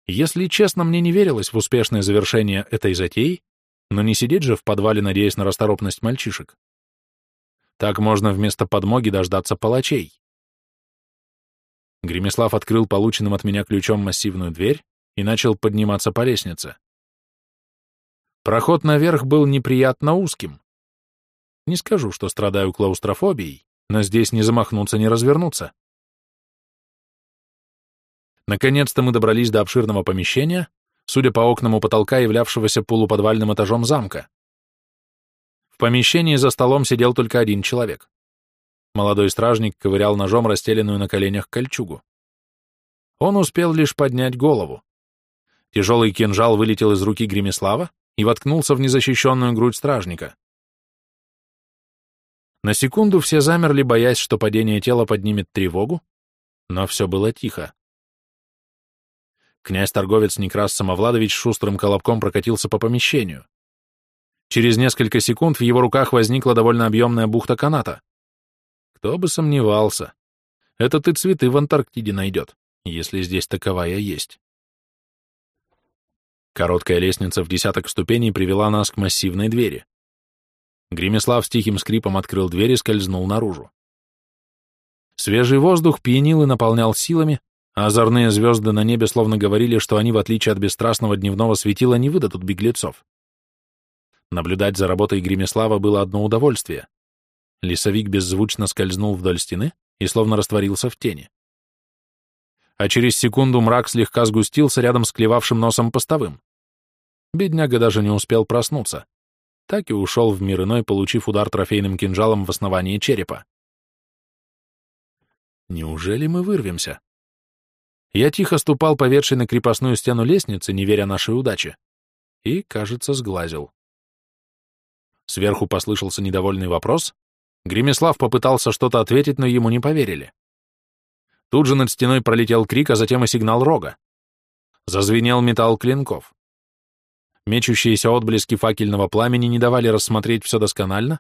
Если честно, мне не верилось в успешное завершение этой затеи, но не сидеть же в подвале, надеясь на расторопность мальчишек. Так можно вместо подмоги дождаться палачей. Гремеслав открыл полученным от меня ключом массивную дверь и начал подниматься по лестнице. Проход наверх был неприятно узким. Не скажу, что страдаю клаустрофобией, но здесь не замахнуться, не развернуться. Наконец-то мы добрались до обширного помещения, судя по окнам у потолка, являвшегося полуподвальным этажом замка. В помещении за столом сидел только один человек. Молодой стражник ковырял ножом расстеленную на коленях кольчугу. Он успел лишь поднять голову. Тяжелый кинжал вылетел из руки Гремеслава и воткнулся в незащищенную грудь стражника. На секунду все замерли, боясь, что падение тела поднимет тревогу, но все было тихо. Князь-торговец Некрас Самовладович шустрым колобком прокатился по помещению. Через несколько секунд в его руках возникла довольно объемная бухта каната. Кто бы сомневался. Этот и цветы в Антарктиде найдет, если здесь таковая есть. Короткая лестница в десяток ступеней привела нас к массивной двери. Гремеслав с тихим скрипом открыл дверь и скользнул наружу. Свежий воздух пьянил и наполнял силами, а озорные звезды на небе словно говорили, что они, в отличие от бесстрастного дневного светила, не выдадут беглецов. Наблюдать за работой Гремеслава было одно удовольствие. Лесовик беззвучно скользнул вдоль стены и словно растворился в тени. А через секунду мрак слегка сгустился рядом с клевавшим носом постовым. Бедняга даже не успел проснуться. Так и ушел в мир иной, получив удар трофейным кинжалом в основании черепа. Неужели мы вырвемся? Я тихо ступал по вершей на крепостную стену лестницы, не веря нашей удаче, и, кажется, сглазил. Сверху послышался недовольный вопрос. Гремеслав попытался что-то ответить, но ему не поверили. Тут же над стеной пролетел крик, а затем и сигнал рога. Зазвенел металл клинков. Мечущиеся отблески факельного пламени не давали рассмотреть все досконально,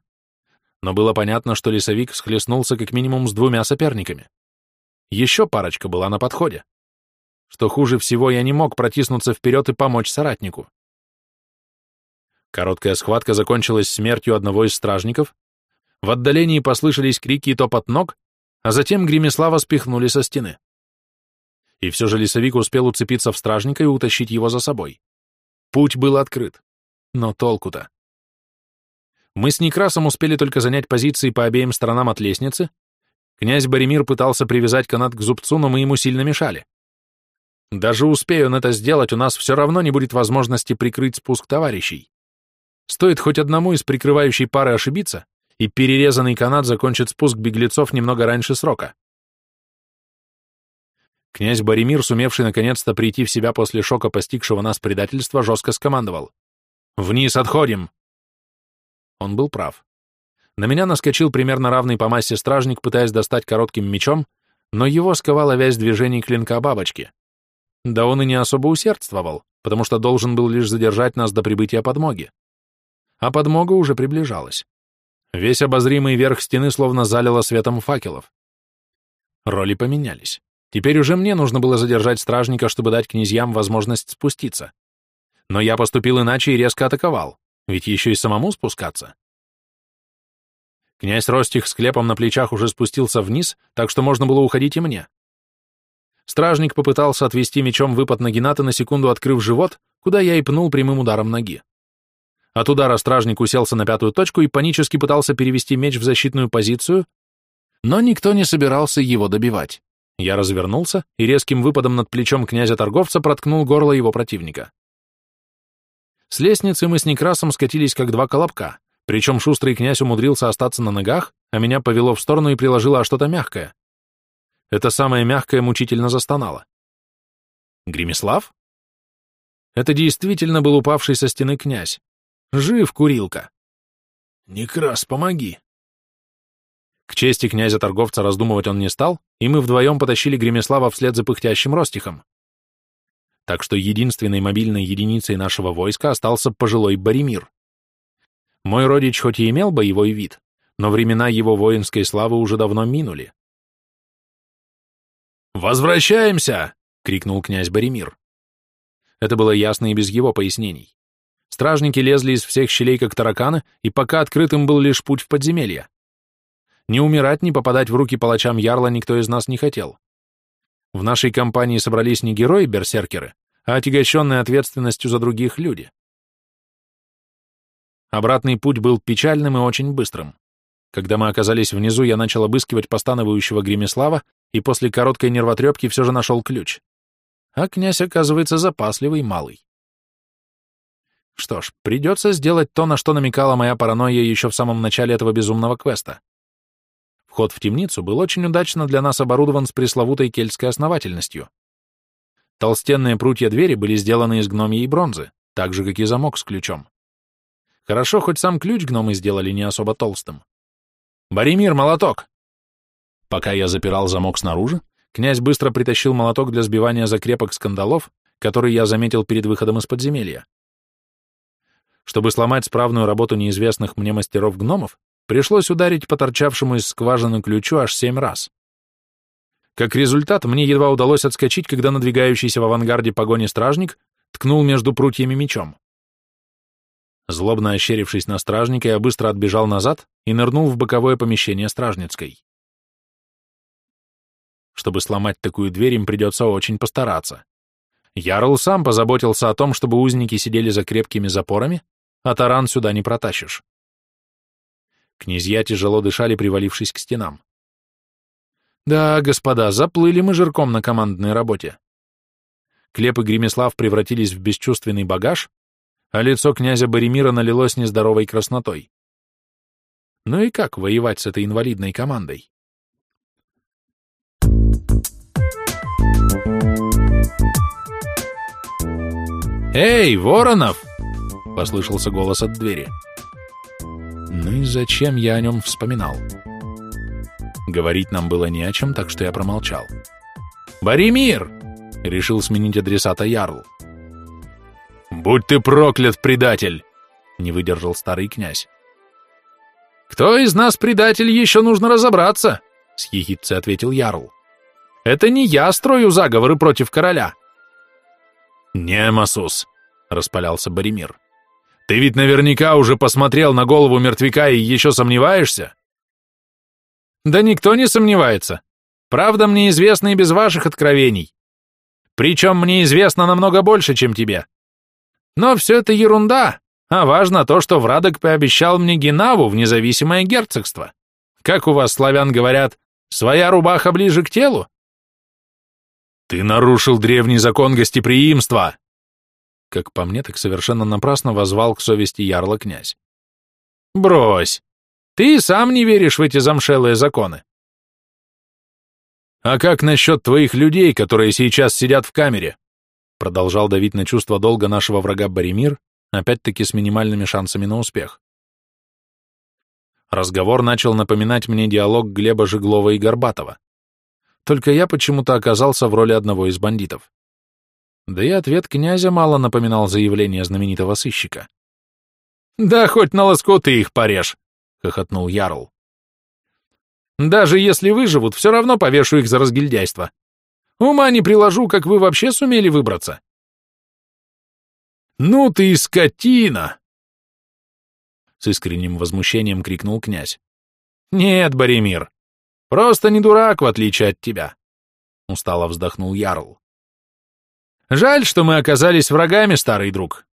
но было понятно, что лесовик схлестнулся как минимум с двумя соперниками. Еще парочка была на подходе. Что хуже всего, я не мог протиснуться вперед и помочь соратнику. Короткая схватка закончилась смертью одного из стражников, в отдалении послышались крики и топот ног, а затем Гремеслава спихнули со стены. И все же лесовик успел уцепиться в стражника и утащить его за собой. Путь был открыт. Но толку-то? Мы с Некрасом успели только занять позиции по обеим сторонам от лестницы. Князь Боремир пытался привязать канат к зубцу, но мы ему сильно мешали. Даже успею он это сделать, у нас все равно не будет возможности прикрыть спуск товарищей. Стоит хоть одному из прикрывающей пары ошибиться, и перерезанный канат закончит спуск беглецов немного раньше срока. Князь Боремир, сумевший наконец-то прийти в себя после шока постигшего нас предательства, жестко скомандовал. «Вниз отходим! Он был прав. На меня наскочил примерно равный по массе стражник, пытаясь достать коротким мечом, но его сковала вязь движений клинка бабочки. Да он и не особо усердствовал, потому что должен был лишь задержать нас до прибытия подмоги. А подмога уже приближалась. Весь обозримый верх стены словно залило светом факелов. Роли поменялись. Теперь уже мне нужно было задержать стражника, чтобы дать князьям возможность спуститься. Но я поступил иначе и резко атаковал, ведь еще и самому спускаться. Князь Ростих с клепом на плечах уже спустился вниз, так что можно было уходить и мне. Стражник попытался отвести мечом выпад на Гената, на секунду открыв живот, куда я и пнул прямым ударом ноги. От удара стражник уселся на пятую точку и панически пытался перевести меч в защитную позицию, но никто не собирался его добивать. Я развернулся и резким выпадом над плечом князя-торговца проткнул горло его противника. С лестницы мы с Некрасом скатились как два колобка, причем шустрый князь умудрился остаться на ногах, а меня повело в сторону и приложило что-то мягкое. Это самое мягкое мучительно застонало. Гремислав? Это действительно был упавший со стены князь. Жив, курилка. Некрас, помоги. К чести князя-торговца раздумывать он не стал, и мы вдвоем потащили Гремеслава вслед за пыхтящим Ростихом. Так что единственной мобильной единицей нашего войска остался пожилой Боремир. Мой родич хоть и имел боевой вид, но времена его воинской славы уже давно минули. «Возвращаемся!» — крикнул князь Боремир. Это было ясно и без его пояснений. Стражники лезли из всех щелей, как тараканы, и пока открытым был лишь путь в подземелье. Ни умирать, ни попадать в руки палачам Ярла никто из нас не хотел. В нашей компании собрались не герои-берсеркеры, а отягощенные ответственностью за других люди. Обратный путь был печальным и очень быстрым. Когда мы оказались внизу, я начал обыскивать постановающего Гремеслава и после короткой нервотрепки все же нашел ключ. А князь, оказывается, запасливый малый. Что ж, придется сделать то, на что намекала моя паранойя еще в самом начале этого безумного квеста. Вход в темницу был очень удачно для нас оборудован с пресловутой кельтской основательностью. Толстенные прутья двери были сделаны из гномьей бронзы, так же, как и замок с ключом. Хорошо, хоть сам ключ гномы сделали не особо толстым. «Боремир, молоток!» Пока я запирал замок снаружи, князь быстро притащил молоток для сбивания закрепок скандалов, который я заметил перед выходом из подземелья. Чтобы сломать справную работу неизвестных мне мастеров-гномов, пришлось ударить по торчавшему из скважины ключу аж семь раз. Как результат, мне едва удалось отскочить, когда надвигающийся в авангарде погони стражник ткнул между прутьями мечом. Злобно ощерившись на стражника, я быстро отбежал назад и нырнул в боковое помещение стражницкой. Чтобы сломать такую дверь, им придется очень постараться. Ярл сам позаботился о том, чтобы узники сидели за крепкими запорами, а таран сюда не протащишь. Князья тяжело дышали, привалившись к стенам. Да, господа, заплыли мы жирком на командной работе. Клеп и Гремеслав превратились в бесчувственный багаж, а лицо князя Боремира налилось нездоровой краснотой. Ну и как воевать с этой инвалидной командой? «Эй, Воронов!» — послышался голос от двери. Ну и зачем я о нем вспоминал? Говорить нам было не о чем, так что я промолчал. «Боремир!» — решил сменить адресата Ярл. «Будь ты проклят, предатель!» — не выдержал старый князь. «Кто из нас предатель, еще нужно разобраться!» — с ехидцей ответил Ярл. «Это не я строю заговоры против короля!» «Немасус!» — распалялся Боремир. Ты ведь наверняка уже посмотрел на голову мертвяка и еще сомневаешься? Да никто не сомневается. Правда мне известна и без ваших откровений. Причем мне известно намного больше, чем тебе. Но все это ерунда, а важно то, что Врадок пообещал мне Генаву в независимое герцогство. Как у вас, славян, говорят, своя рубаха ближе к телу? Ты нарушил древний закон гостеприимства, как по мне, так совершенно напрасно возвал к совести ярла князь. «Брось! Ты сам не веришь в эти замшелые законы!» «А как насчет твоих людей, которые сейчас сидят в камере?» Продолжал давить на чувство долга нашего врага Боремир, опять-таки с минимальными шансами на успех. Разговор начал напоминать мне диалог Глеба Жиглова и Горбатова. Только я почему-то оказался в роли одного из бандитов. Да и ответ князя мало напоминал заявление знаменитого сыщика. «Да хоть на лоскуты их порежь!» — хохотнул Ярл. «Даже если выживут, все равно повешу их за разгильдяйство. Ума не приложу, как вы вообще сумели выбраться». «Ну ты скотина!» С искренним возмущением крикнул князь. «Нет, Боремир, просто не дурак, в отличие от тебя!» Устало вздохнул Ярл. «Жаль, что мы оказались врагами, старый друг.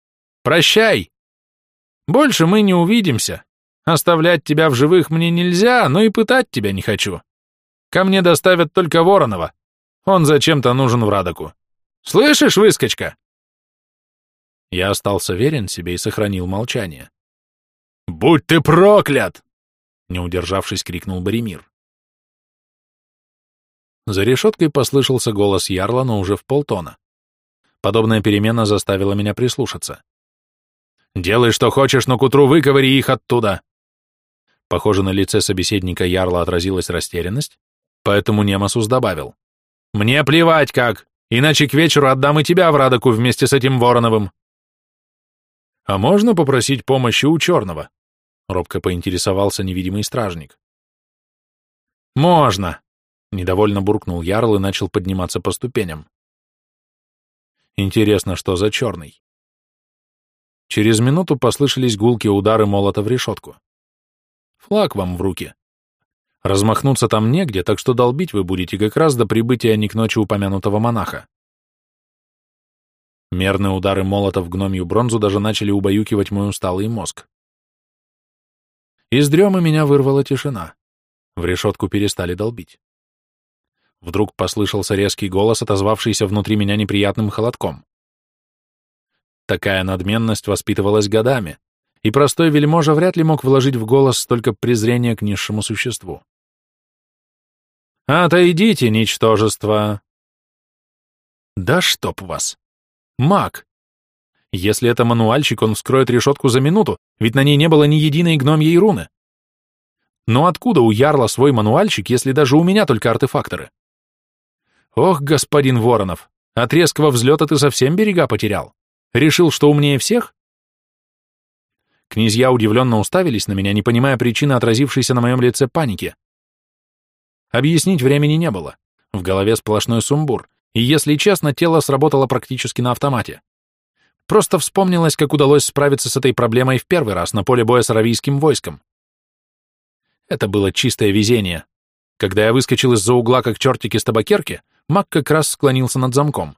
Прощай!» Больше мы не увидимся. Оставлять тебя в живых мне нельзя, но и пытать тебя не хочу. Ко мне доставят только Воронова. Он зачем-то нужен в Радоку. Слышишь, выскочка?» Я остался верен себе и сохранил молчание. «Будь ты проклят!» Не удержавшись, крикнул Боремир. За решеткой послышался голос Ярла, но уже в полтона. Подобная перемена заставила меня прислушаться. Делай, что хочешь, но к утру выковыри их оттуда. Похоже, на лице собеседника Ярла отразилась растерянность, поэтому Немасус добавил. Мне плевать как, иначе к вечеру отдам и тебя в Радоку вместе с этим Вороновым. А можно попросить помощи у черного? Робко поинтересовался невидимый стражник. Можно, недовольно буркнул Ярл и начал подниматься по ступеням. Интересно, что за черный? Через минуту послышались гулкие удары молота в решетку. Флаг вам в руки. Размахнуться там негде, так что долбить вы будете как раз до прибытия не к ночи упомянутого монаха. Мерные удары молота в гномью бронзу даже начали убаюкивать мой усталый мозг. Из дремы меня вырвала тишина. В решетку перестали долбить. Вдруг послышался резкий голос, отозвавшийся внутри меня неприятным холодком. Такая надменность воспитывалась годами, и простой вельможа вряд ли мог вложить в голос столько презрения к низшему существу. «Отойдите, ничтожество!» «Да чтоб вас! Маг! Если это мануальщик, он вскроет решетку за минуту, ведь на ней не было ни единой гномьей руны. Но откуда у Ярла свой мануальщик, если даже у меня только артефакторы? Ох, господин Воронов, от резкого взлета ты совсем берега потерял. Решил, что умнее всех? Князья удивленно уставились на меня, не понимая причины отразившейся на моем лице паники. Объяснить времени не было. В голове сплошной сумбур, и, если честно, тело сработало практически на автомате. Просто вспомнилось, как удалось справиться с этой проблемой в первый раз на поле боя с аравийским войском. Это было чистое везение. Когда я выскочил из-за угла, как чертик из табакерки, маг как раз склонился над замком.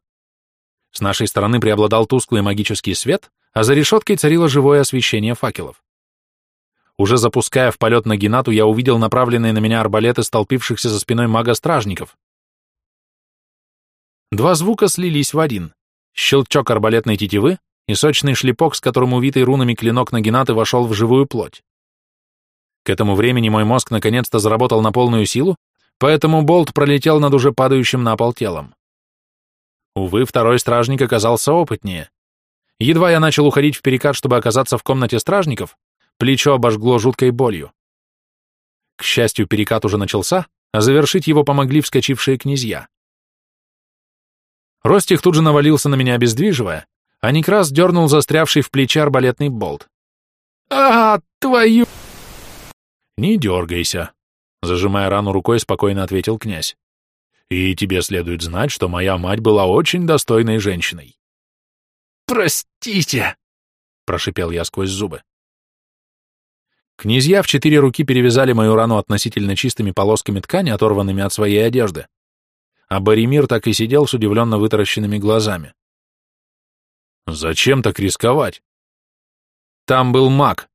С нашей стороны преобладал тусклый магический свет, а за решеткой царило живое освещение факелов. Уже запуская в полет на Геннату, я увидел направленные на меня арбалеты столпившихся за спиной мага-стражников. Два звука слились в один. Щелчок арбалетной тетивы и сочный шлепок, с которым увитый рунами клинок на Нагинаты вошел в живую плоть. К этому времени мой мозг наконец-то заработал на полную силу, поэтому болт пролетел над уже падающим на пол телом. Увы, второй стражник оказался опытнее. Едва я начал уходить в перекат, чтобы оказаться в комнате стражников, плечо обожгло жуткой болью. К счастью, перекат уже начался, а завершить его помогли вскочившие князья. Ростих тут же навалился на меня, обездвиживая, а Некрас дернул застрявший в плече арбалетный болт. «А, твою...» «Не дергайся», — зажимая рану рукой, спокойно ответил князь. И тебе следует знать, что моя мать была очень достойной женщиной. «Простите!» — прошипел я сквозь зубы. Князья в четыре руки перевязали мою рану относительно чистыми полосками ткани, оторванными от своей одежды, а Боремир так и сидел с удивленно вытаращенными глазами. «Зачем так рисковать?» «Там был маг».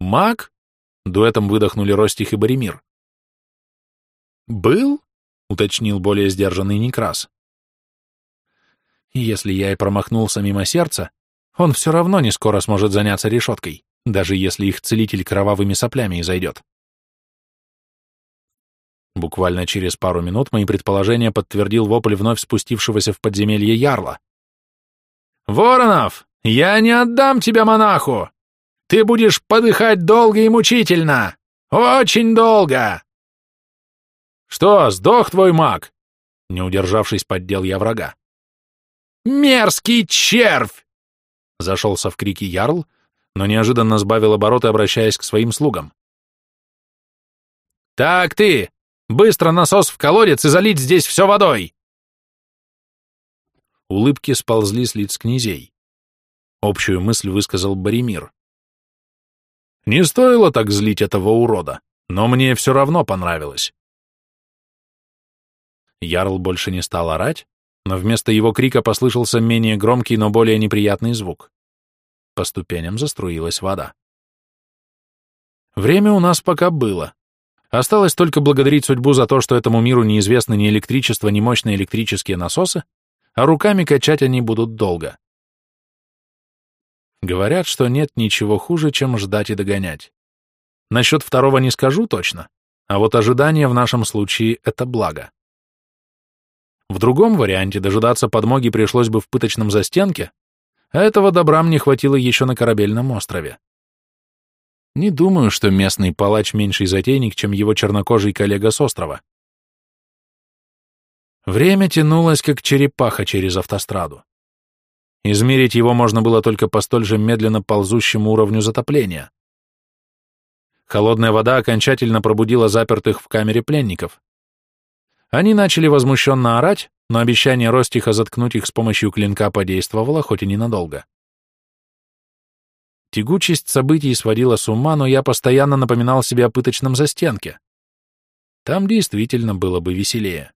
«Маг?» — дуэтом выдохнули Ростих и Боремир. «Был?» — уточнил более сдержанный Некрас. «Если я и промахнулся мимо сердца, он все равно не скоро сможет заняться решеткой, даже если их целитель кровавыми соплями изойдет». Буквально через пару минут мои предположения подтвердил вопль вновь спустившегося в подземелье ярла. «Воронов, я не отдам тебя монаху! Ты будешь подыхать долго и мучительно! Очень долго!» «Что, сдох твой маг?» Не удержавшись, поддел я врага. «Мерзкий червь!» Зашелся в крики Ярл, но неожиданно сбавил обороты, обращаясь к своим слугам. «Так ты! Быстро насос в колодец и залить здесь все водой!» Улыбки сползли с лиц князей. Общую мысль высказал Боремир. Не стоило так злить этого урода, но мне все равно понравилось. Ярл больше не стал орать, но вместо его крика послышался менее громкий, но более неприятный звук. По ступеням заструилась вода. Время у нас пока было. Осталось только благодарить судьбу за то, что этому миру неизвестны ни электричество, ни мощные электрические насосы, а руками качать они будут долго. Говорят, что нет ничего хуже, чем ждать и догонять. Насчет второго не скажу точно, а вот ожидание в нашем случае — это благо. В другом варианте дожидаться подмоги пришлось бы в пыточном застенке, а этого добра мне хватило еще на корабельном острове. Не думаю, что местный палач меньший затейник, чем его чернокожий коллега с острова. Время тянулось, как черепаха через автостраду. Измерить его можно было только по столь же медленно ползущему уровню затопления. Холодная вода окончательно пробудила запертых в камере пленников. Они начали возмущенно орать, но обещание Ростиха заткнуть их с помощью клинка подействовало, хоть и ненадолго. Тягучесть событий сводила с ума, но я постоянно напоминал себе о пыточном застенке. Там действительно было бы веселее.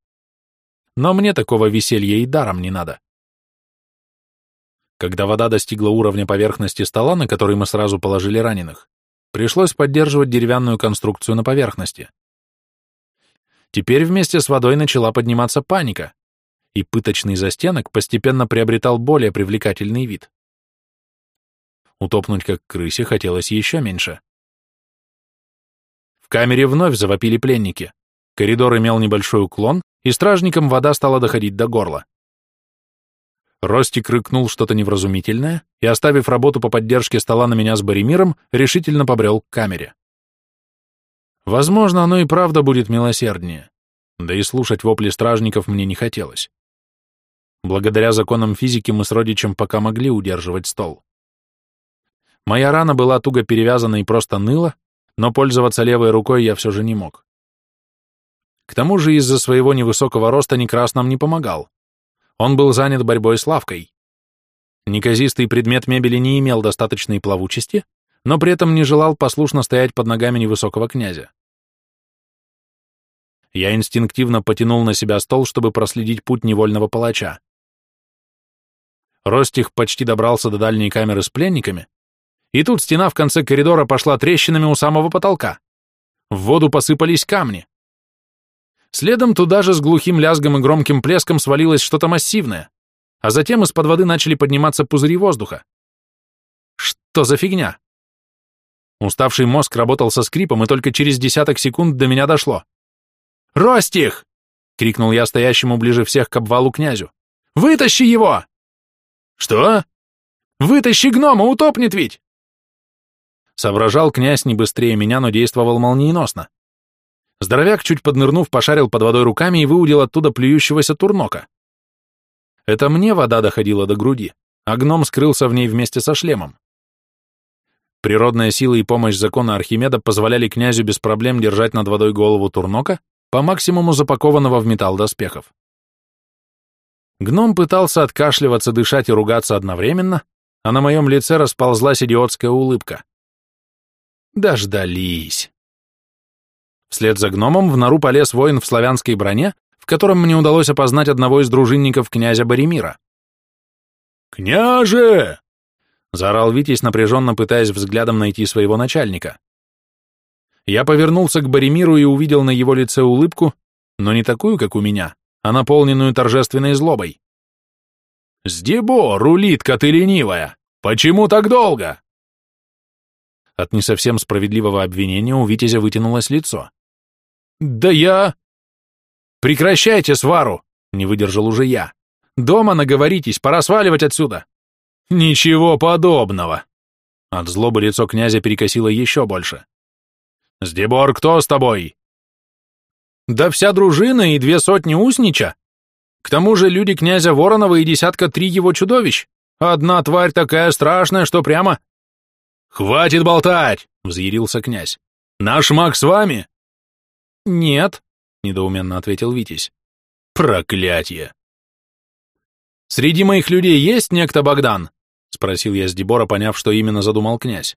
Но мне такого веселья и даром не надо. Когда вода достигла уровня поверхности стола, на который мы сразу положили раненых, пришлось поддерживать деревянную конструкцию на поверхности. Теперь вместе с водой начала подниматься паника, и пыточный застенок постепенно приобретал более привлекательный вид. Утопнуть как крысе хотелось еще меньше. В камере вновь завопили пленники. Коридор имел небольшой уклон, и стражникам вода стала доходить до горла. Ростик рыкнул что-то невразумительное и, оставив работу по поддержке стола на меня с Боремиром, решительно побрел к камере. Возможно, оно и правда будет милосерднее, да и слушать вопли стражников мне не хотелось. Благодаря законам физики мы с родичем пока могли удерживать стол. Моя рана была туго перевязана и просто ныла, но пользоваться левой рукой я все же не мог. К тому же из-за своего невысокого роста Некрас нам не помогал. Он был занят борьбой с лавкой. Неказистый предмет мебели не имел достаточной плавучести, но при этом не желал послушно стоять под ногами невысокого князя. Я инстинктивно потянул на себя стол, чтобы проследить путь невольного палача. Ростих почти добрался до дальней камеры с пленниками, и тут стена в конце коридора пошла трещинами у самого потолка. В воду посыпались камни. Следом туда же с глухим лязгом и громким плеском свалилось что-то массивное, а затем из-под воды начали подниматься пузыри воздуха. Что за фигня? Уставший мозг работал со скрипом, и только через десяток секунд до меня дошло. «Ростих!» — крикнул я стоящему ближе всех к обвалу князю. «Вытащи его!» «Что?» «Вытащи гнома, утопнет ведь!» Соображал князь не быстрее меня, но действовал молниеносно. Здоровяк, чуть поднырнув, пошарил под водой руками и выудил оттуда плюющегося турнока. Это мне вода доходила до груди, а гном скрылся в ней вместе со шлемом. Природная сила и помощь закона Архимеда позволяли князю без проблем держать над водой голову турнока, по максимуму запакованного в металл доспехов. Гном пытался откашливаться, дышать и ругаться одновременно, а на моем лице расползлась идиотская улыбка. Дождались. Вслед за гномом в нору полез воин в славянской броне, в котором мне удалось опознать одного из дружинников князя Боремира. «Княже!» — заорал Витязь, напряженно пытаясь взглядом найти своего начальника. Я повернулся к Боремиру и увидел на его лице улыбку, но не такую, как у меня, а наполненную торжественной злобой. «Сдебо, рулитка ты ленивая! Почему так долго?» От не совсем справедливого обвинения у Витязя вытянулось лицо. «Да я...» «Прекращайте свару!» — не выдержал уже я. «Дома наговоритесь, пора сваливать отсюда!» «Ничего подобного!» От злобы лицо князя перекосило еще больше. «Сдебор, кто с тобой?» «Да вся дружина и две сотни уснича. К тому же люди князя Воронова и десятка три его чудовищ. Одна тварь такая страшная, что прямо...» «Хватит болтать!» — взъярился князь. «Наш маг с вами?» «Нет», — недоуменно ответил Витязь. «Проклятье!» «Среди моих людей есть некто Богдан?» — спросил я с Дебора, поняв, что именно задумал князь.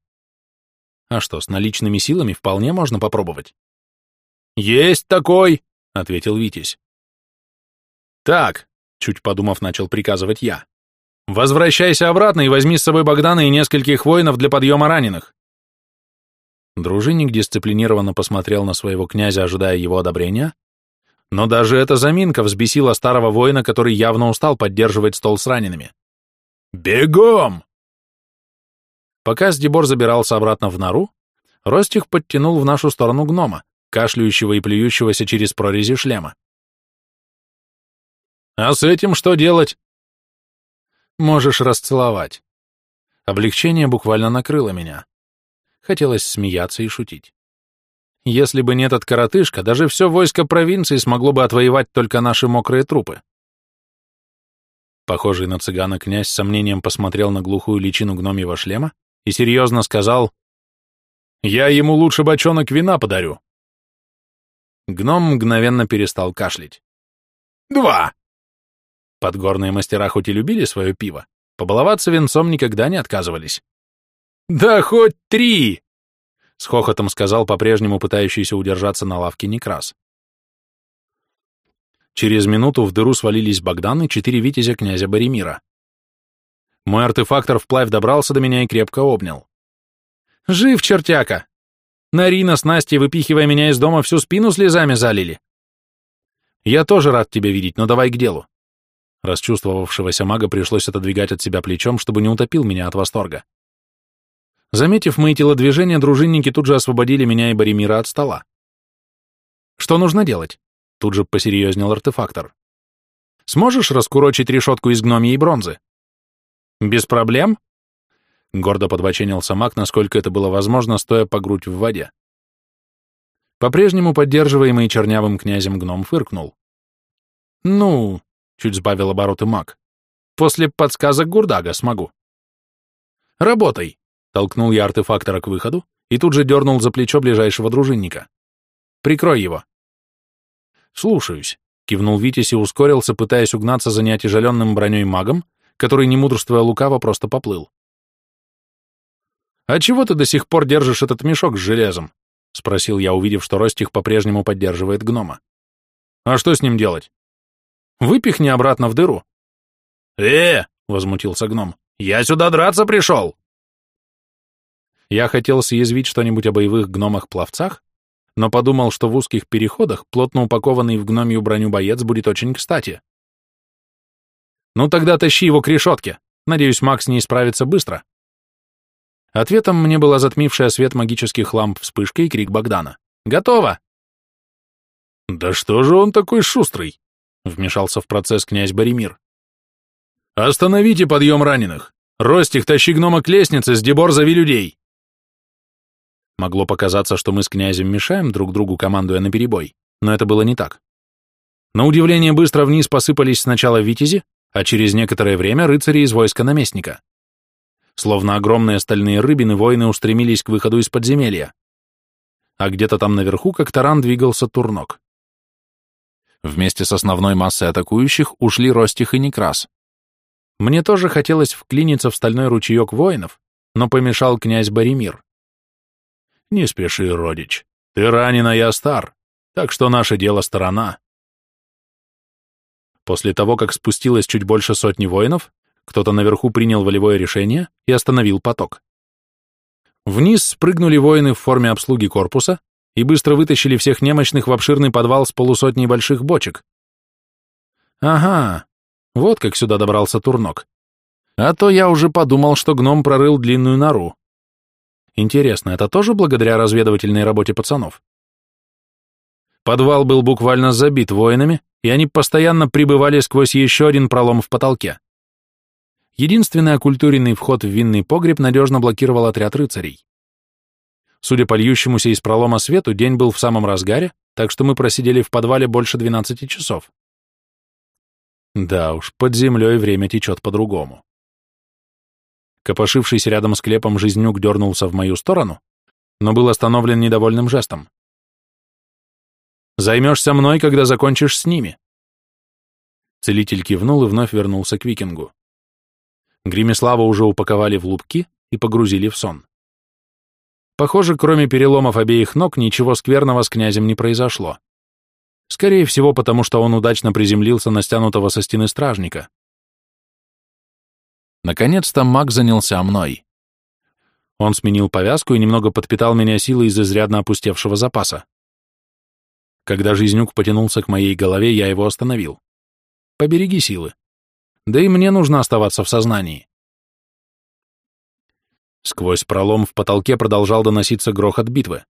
«А что, с наличными силами вполне можно попробовать?» «Есть такой!» — ответил Витязь. «Так», — чуть подумав, начал приказывать я. «Возвращайся обратно и возьми с собой Богдана и нескольких воинов для подъема раненых». Дружинник дисциплинированно посмотрел на своего князя, ожидая его одобрения, но даже эта заминка взбесила старого воина, который явно устал поддерживать стол с ранеными. «Бегом!» Пока Сдебор забирался обратно в нору, Ростих подтянул в нашу сторону гнома, кашляющего и плюющегося через прорези шлема. «А с этим что делать?» «Можешь расцеловать». Облегчение буквально накрыло меня. Хотелось смеяться и шутить. Если бы не этот коротышка, даже все войско провинции смогло бы отвоевать только наши мокрые трупы. Похожий на цыгана князь с сомнением посмотрел на глухую личину гномьего шлема и серьезно сказал, «Я ему лучше бочонок вина подарю». Гном мгновенно перестал кашлять. «Два!» Подгорные мастера хоть и любили свое пиво, побаловаться венцом никогда не отказывались. «Да хоть три!» с хохотом сказал по-прежнему пытающийся удержаться на лавке Некрас. Через минуту в дыру свалились Богдан и четыре витязя князя Боремира. Мой артефактор вплавь добрался до меня и крепко обнял. «Жив, чертяка! Нарина с Настей, выпихивая меня из дома, всю спину слезами залили!» «Я тоже рад тебя видеть, но давай к делу». Расчувствовавшегося мага пришлось отодвигать от себя плечом, чтобы не утопил меня от восторга. Заметив мои телодвижения, дружинники тут же освободили меня и Боремира от стола. «Что нужно делать?» Тут же посерьезнел артефактор. «Сможешь раскурочить решетку из гномьей бронзы?» «Без проблем?» Гордо подбоченился маг, насколько это было возможно, стоя по грудь в воде. По-прежнему поддерживаемый чернявым князем гном фыркнул. «Ну», — чуть сбавил обороты маг, — «после подсказок Гурдага смогу». «Работай», Толкнул я артефактора к выходу и тут же дернул за плечо ближайшего дружинника. «Прикрой его». «Слушаюсь», — кивнул Витязь и ускорился, пытаясь угнаться за неотяжеленным броней магом, который, не мудрствуя лукаво, просто поплыл. «А чего ты до сих пор держишь этот мешок с железом?» — спросил я, увидев, что Ростих по-прежнему поддерживает гнома. «А что с ним делать?» «Выпихни обратно в дыру». «Э!» — возмутился гном. «Я сюда драться пришел!» Я хотел съязвить что-нибудь о боевых гномах-пловцах, но подумал, что в узких переходах плотно упакованный в гномью броню боец будет очень кстати. «Ну тогда тащи его к решетке. Надеюсь, Макс не справится быстро». Ответом мне была затмившая свет магических ламп вспышка и крик Богдана. «Готово!» «Да что же он такой шустрый?» — вмешался в процесс князь Боремир. «Остановите подъем раненых! Ростих, тащи гнома к лестнице, с дебор зови людей!» Могло показаться, что мы с князем мешаем друг другу, командуя наперебой, но это было не так. На удивление быстро вниз посыпались сначала витязи, а через некоторое время рыцари из войска наместника. Словно огромные стальные рыбины, воины устремились к выходу из подземелья. А где-то там наверху, как таран, двигался турнок. Вместе с основной массой атакующих ушли Ростих и Некрас. Мне тоже хотелось вклиниться в стальной ручеек воинов, но помешал князь Боремир. Не спеши, родич. Ты ранен, а я стар, так что наше дело сторона. После того, как спустилось чуть больше сотни воинов, кто-то наверху принял волевое решение и остановил поток. Вниз спрыгнули воины в форме обслуги корпуса и быстро вытащили всех немощных в обширный подвал с полусотней больших бочек. Ага, вот как сюда добрался Турнок. А то я уже подумал, что гном прорыл длинную нору. Интересно, это тоже благодаря разведывательной работе пацанов? Подвал был буквально забит воинами, и они постоянно прибывали сквозь еще один пролом в потолке. Единственный оккультуренный вход в винный погреб надежно блокировал отряд рыцарей. Судя по льющемуся из пролома свету, день был в самом разгаре, так что мы просидели в подвале больше 12 часов. Да уж, под землей время течет по-другому. Копошившийся рядом с клепом жизнюк дернулся в мою сторону, но был остановлен недовольным жестом. «Займешься мной, когда закончишь с ними». Целитель кивнул и вновь вернулся к викингу. Гримислава уже упаковали в лупки и погрузили в сон. Похоже, кроме переломов обеих ног, ничего скверного с князем не произошло. Скорее всего, потому что он удачно приземлился на стянутого со стены стражника. Наконец-то маг занялся мной. Он сменил повязку и немного подпитал меня силой из изрядно опустевшего запаса. Когда жизнюк потянулся к моей голове, я его остановил. Побереги силы. Да и мне нужно оставаться в сознании. Сквозь пролом в потолке продолжал доноситься грохот битвы.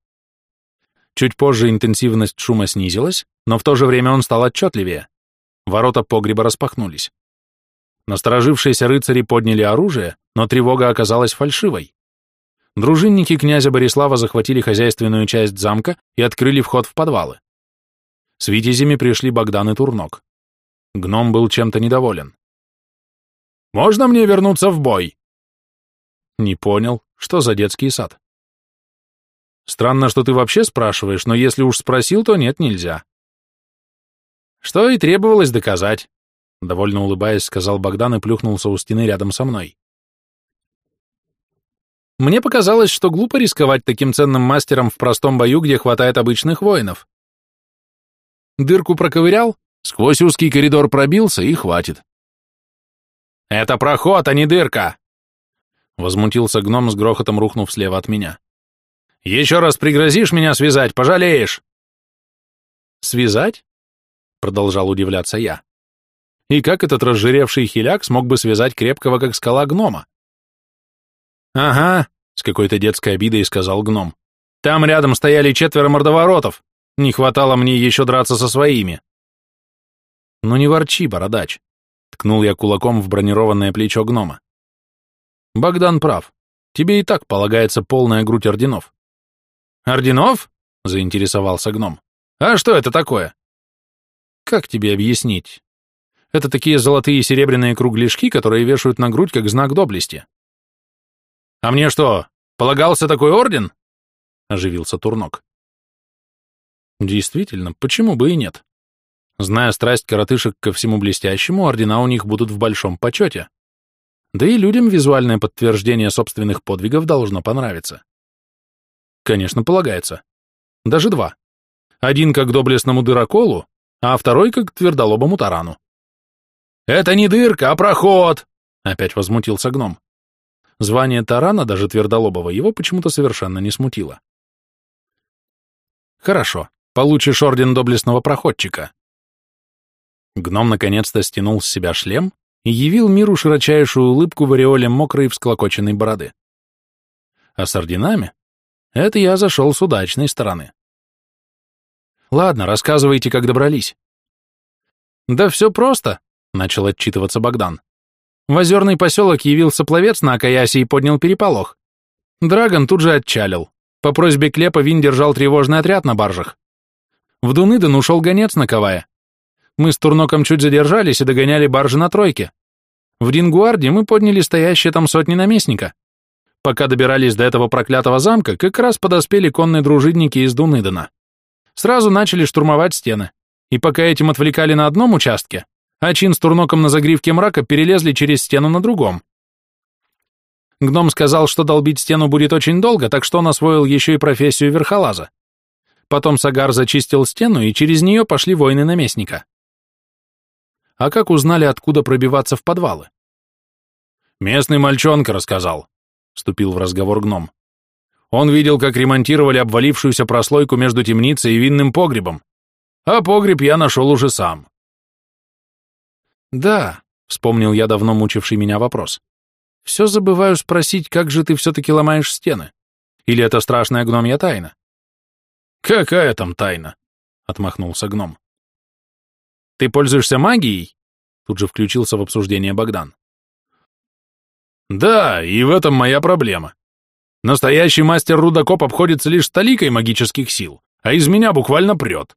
Чуть позже интенсивность шума снизилась, но в то же время он стал отчетливее. Ворота погреба распахнулись. Насторожившиеся рыцари подняли оружие, но тревога оказалась фальшивой. Дружинники князя Борислава захватили хозяйственную часть замка и открыли вход в подвалы. С витязями пришли Богдан и Турнок. Гном был чем-то недоволен. «Можно мне вернуться в бой?» Не понял, что за детский сад? Странно, что ты вообще спрашиваешь, но если уж спросил, то нет, нельзя. Что и требовалось доказать, довольно улыбаясь, сказал Богдан и плюхнулся у стены рядом со мной. Мне показалось, что глупо рисковать таким ценным мастером в простом бою, где хватает обычных воинов. Дырку проковырял, сквозь узкий коридор пробился и хватит. Это проход, а не дырка, Возмутился гном с грохотом, рухнув слева от меня. «Еще раз пригрозишь меня связать, пожалеешь!» «Связать?» — продолжал удивляться я. «И как этот разжиревший хиляк смог бы связать крепкого, как скала, гнома?» «Ага», — с какой-то детской обидой сказал гном. «Там рядом стояли четверо мордоворотов. Не хватало мне еще драться со своими». «Ну не ворчи, бородач», — ткнул я кулаком в бронированное плечо гнома. Богдан прав. Тебе и так полагается полная грудь орденов. Орденов? Заинтересовался гном. А что это такое? Как тебе объяснить? Это такие золотые и серебряные кругляшки, которые вешают на грудь как знак доблести. А мне что, полагался такой орден? Оживился Турнок. Действительно, почему бы и нет? Зная страсть коротышек ко всему блестящему, ордена у них будут в большом почете. Да и людям визуальное подтверждение собственных подвигов должно понравиться. Конечно, полагается. Даже два. Один как доблестному дыроколу, а второй как твердолобому тарану. «Это не дырка, а проход!» — опять возмутился гном. Звание тарана, даже твердолобого, его почему-то совершенно не смутило. «Хорошо, получишь орден доблестного проходчика». Гном наконец-то стянул с себя шлем и явил миру широчайшую улыбку в ореоле мокрой всклокоченной бороды. А с орденами? Это я зашел с удачной стороны. Ладно, рассказывайте, как добрались. Да все просто, начал отчитываться Богдан. В озерный поселок явился пловец на Акаясе и поднял переполох. Драгон тут же отчалил. По просьбе Клепа Вин держал тревожный отряд на баржах. В Дуныден ушел гонец на Кавая. Мы с Турноком чуть задержались и догоняли баржи на тройке. В Дингуарде мы подняли стоящие там сотни наместника. Пока добирались до этого проклятого замка, как раз подоспели конные дружинники из Дуныдена. Сразу начали штурмовать стены. И пока этим отвлекали на одном участке, а Чин с Турноком на загривке мрака перелезли через стену на другом. Гном сказал, что долбить стену будет очень долго, так что он освоил еще и профессию верхолаза. Потом Сагар зачистил стену, и через нее пошли воины наместника. А как узнали, откуда пробиваться в подвалы? Местный мальчонка рассказал, вступил в разговор гном. Он видел, как ремонтировали обвалившуюся прослойку между темницей и винным погребом. А погреб я нашел уже сам. Да, вспомнил я давно мучивший меня вопрос. Все забываю спросить, как же ты все-таки ломаешь стены? Или это страшная гномья тайна? Какая там тайна? Отмахнулся гном. «Ты пользуешься магией?» Тут же включился в обсуждение Богдан. Да, и в этом моя проблема. Настоящий мастер-рудокоп обходится лишь столикой магических сил, а из меня буквально прет.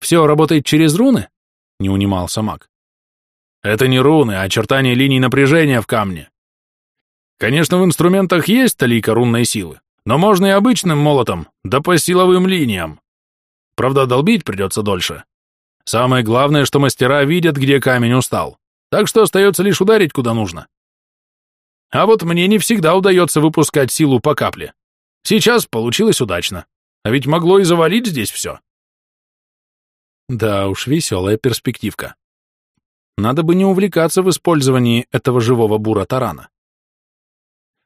Все работает через руны? Не унимался маг. Это не руны, а очертания линий напряжения в камне. Конечно, в инструментах есть талика рунной силы, но можно и обычным молотом, да по силовым линиям. Правда, долбить придется дольше. Самое главное, что мастера видят, где камень устал, так что остается лишь ударить, куда нужно. А вот мне не всегда удается выпускать силу по капле. Сейчас получилось удачно, а ведь могло и завалить здесь все. Да уж, веселая перспективка. Надо бы не увлекаться в использовании этого живого бура-тарана.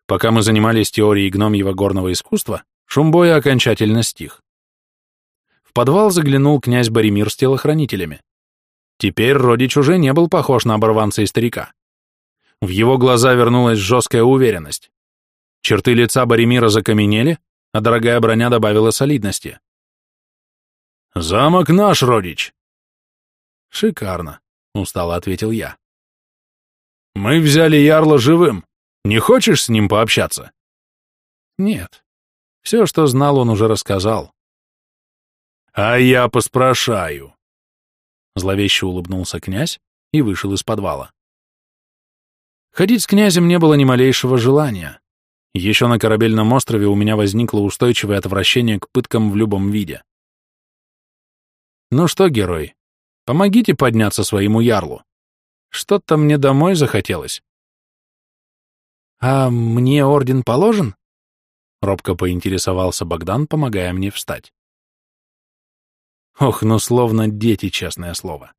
Пока мы занимались теорией гномьего горного искусства, шум боя окончательно стих. В подвал заглянул князь Боремир с телохранителями. Теперь родич уже не был похож на оборванца и старика. В его глаза вернулась жесткая уверенность. Черты лица Боремира закаменели, а дорогая броня добавила солидности. «Замок наш, родич!» «Шикарно», — устало ответил я. «Мы взяли Ярла живым. Не хочешь с ним пообщаться?» «Нет. Все, что знал, он уже рассказал». «А я поспрашаю». Зловеще улыбнулся князь и вышел из подвала. Ходить с князем не было ни малейшего желания. Еще на корабельном острове у меня возникло устойчивое отвращение к пыткам в любом виде. Ну что, герой, помогите подняться своему ярлу. Что-то мне домой захотелось. А мне орден положен? Робко поинтересовался Богдан, помогая мне встать. Ох, ну словно дети, честное слово.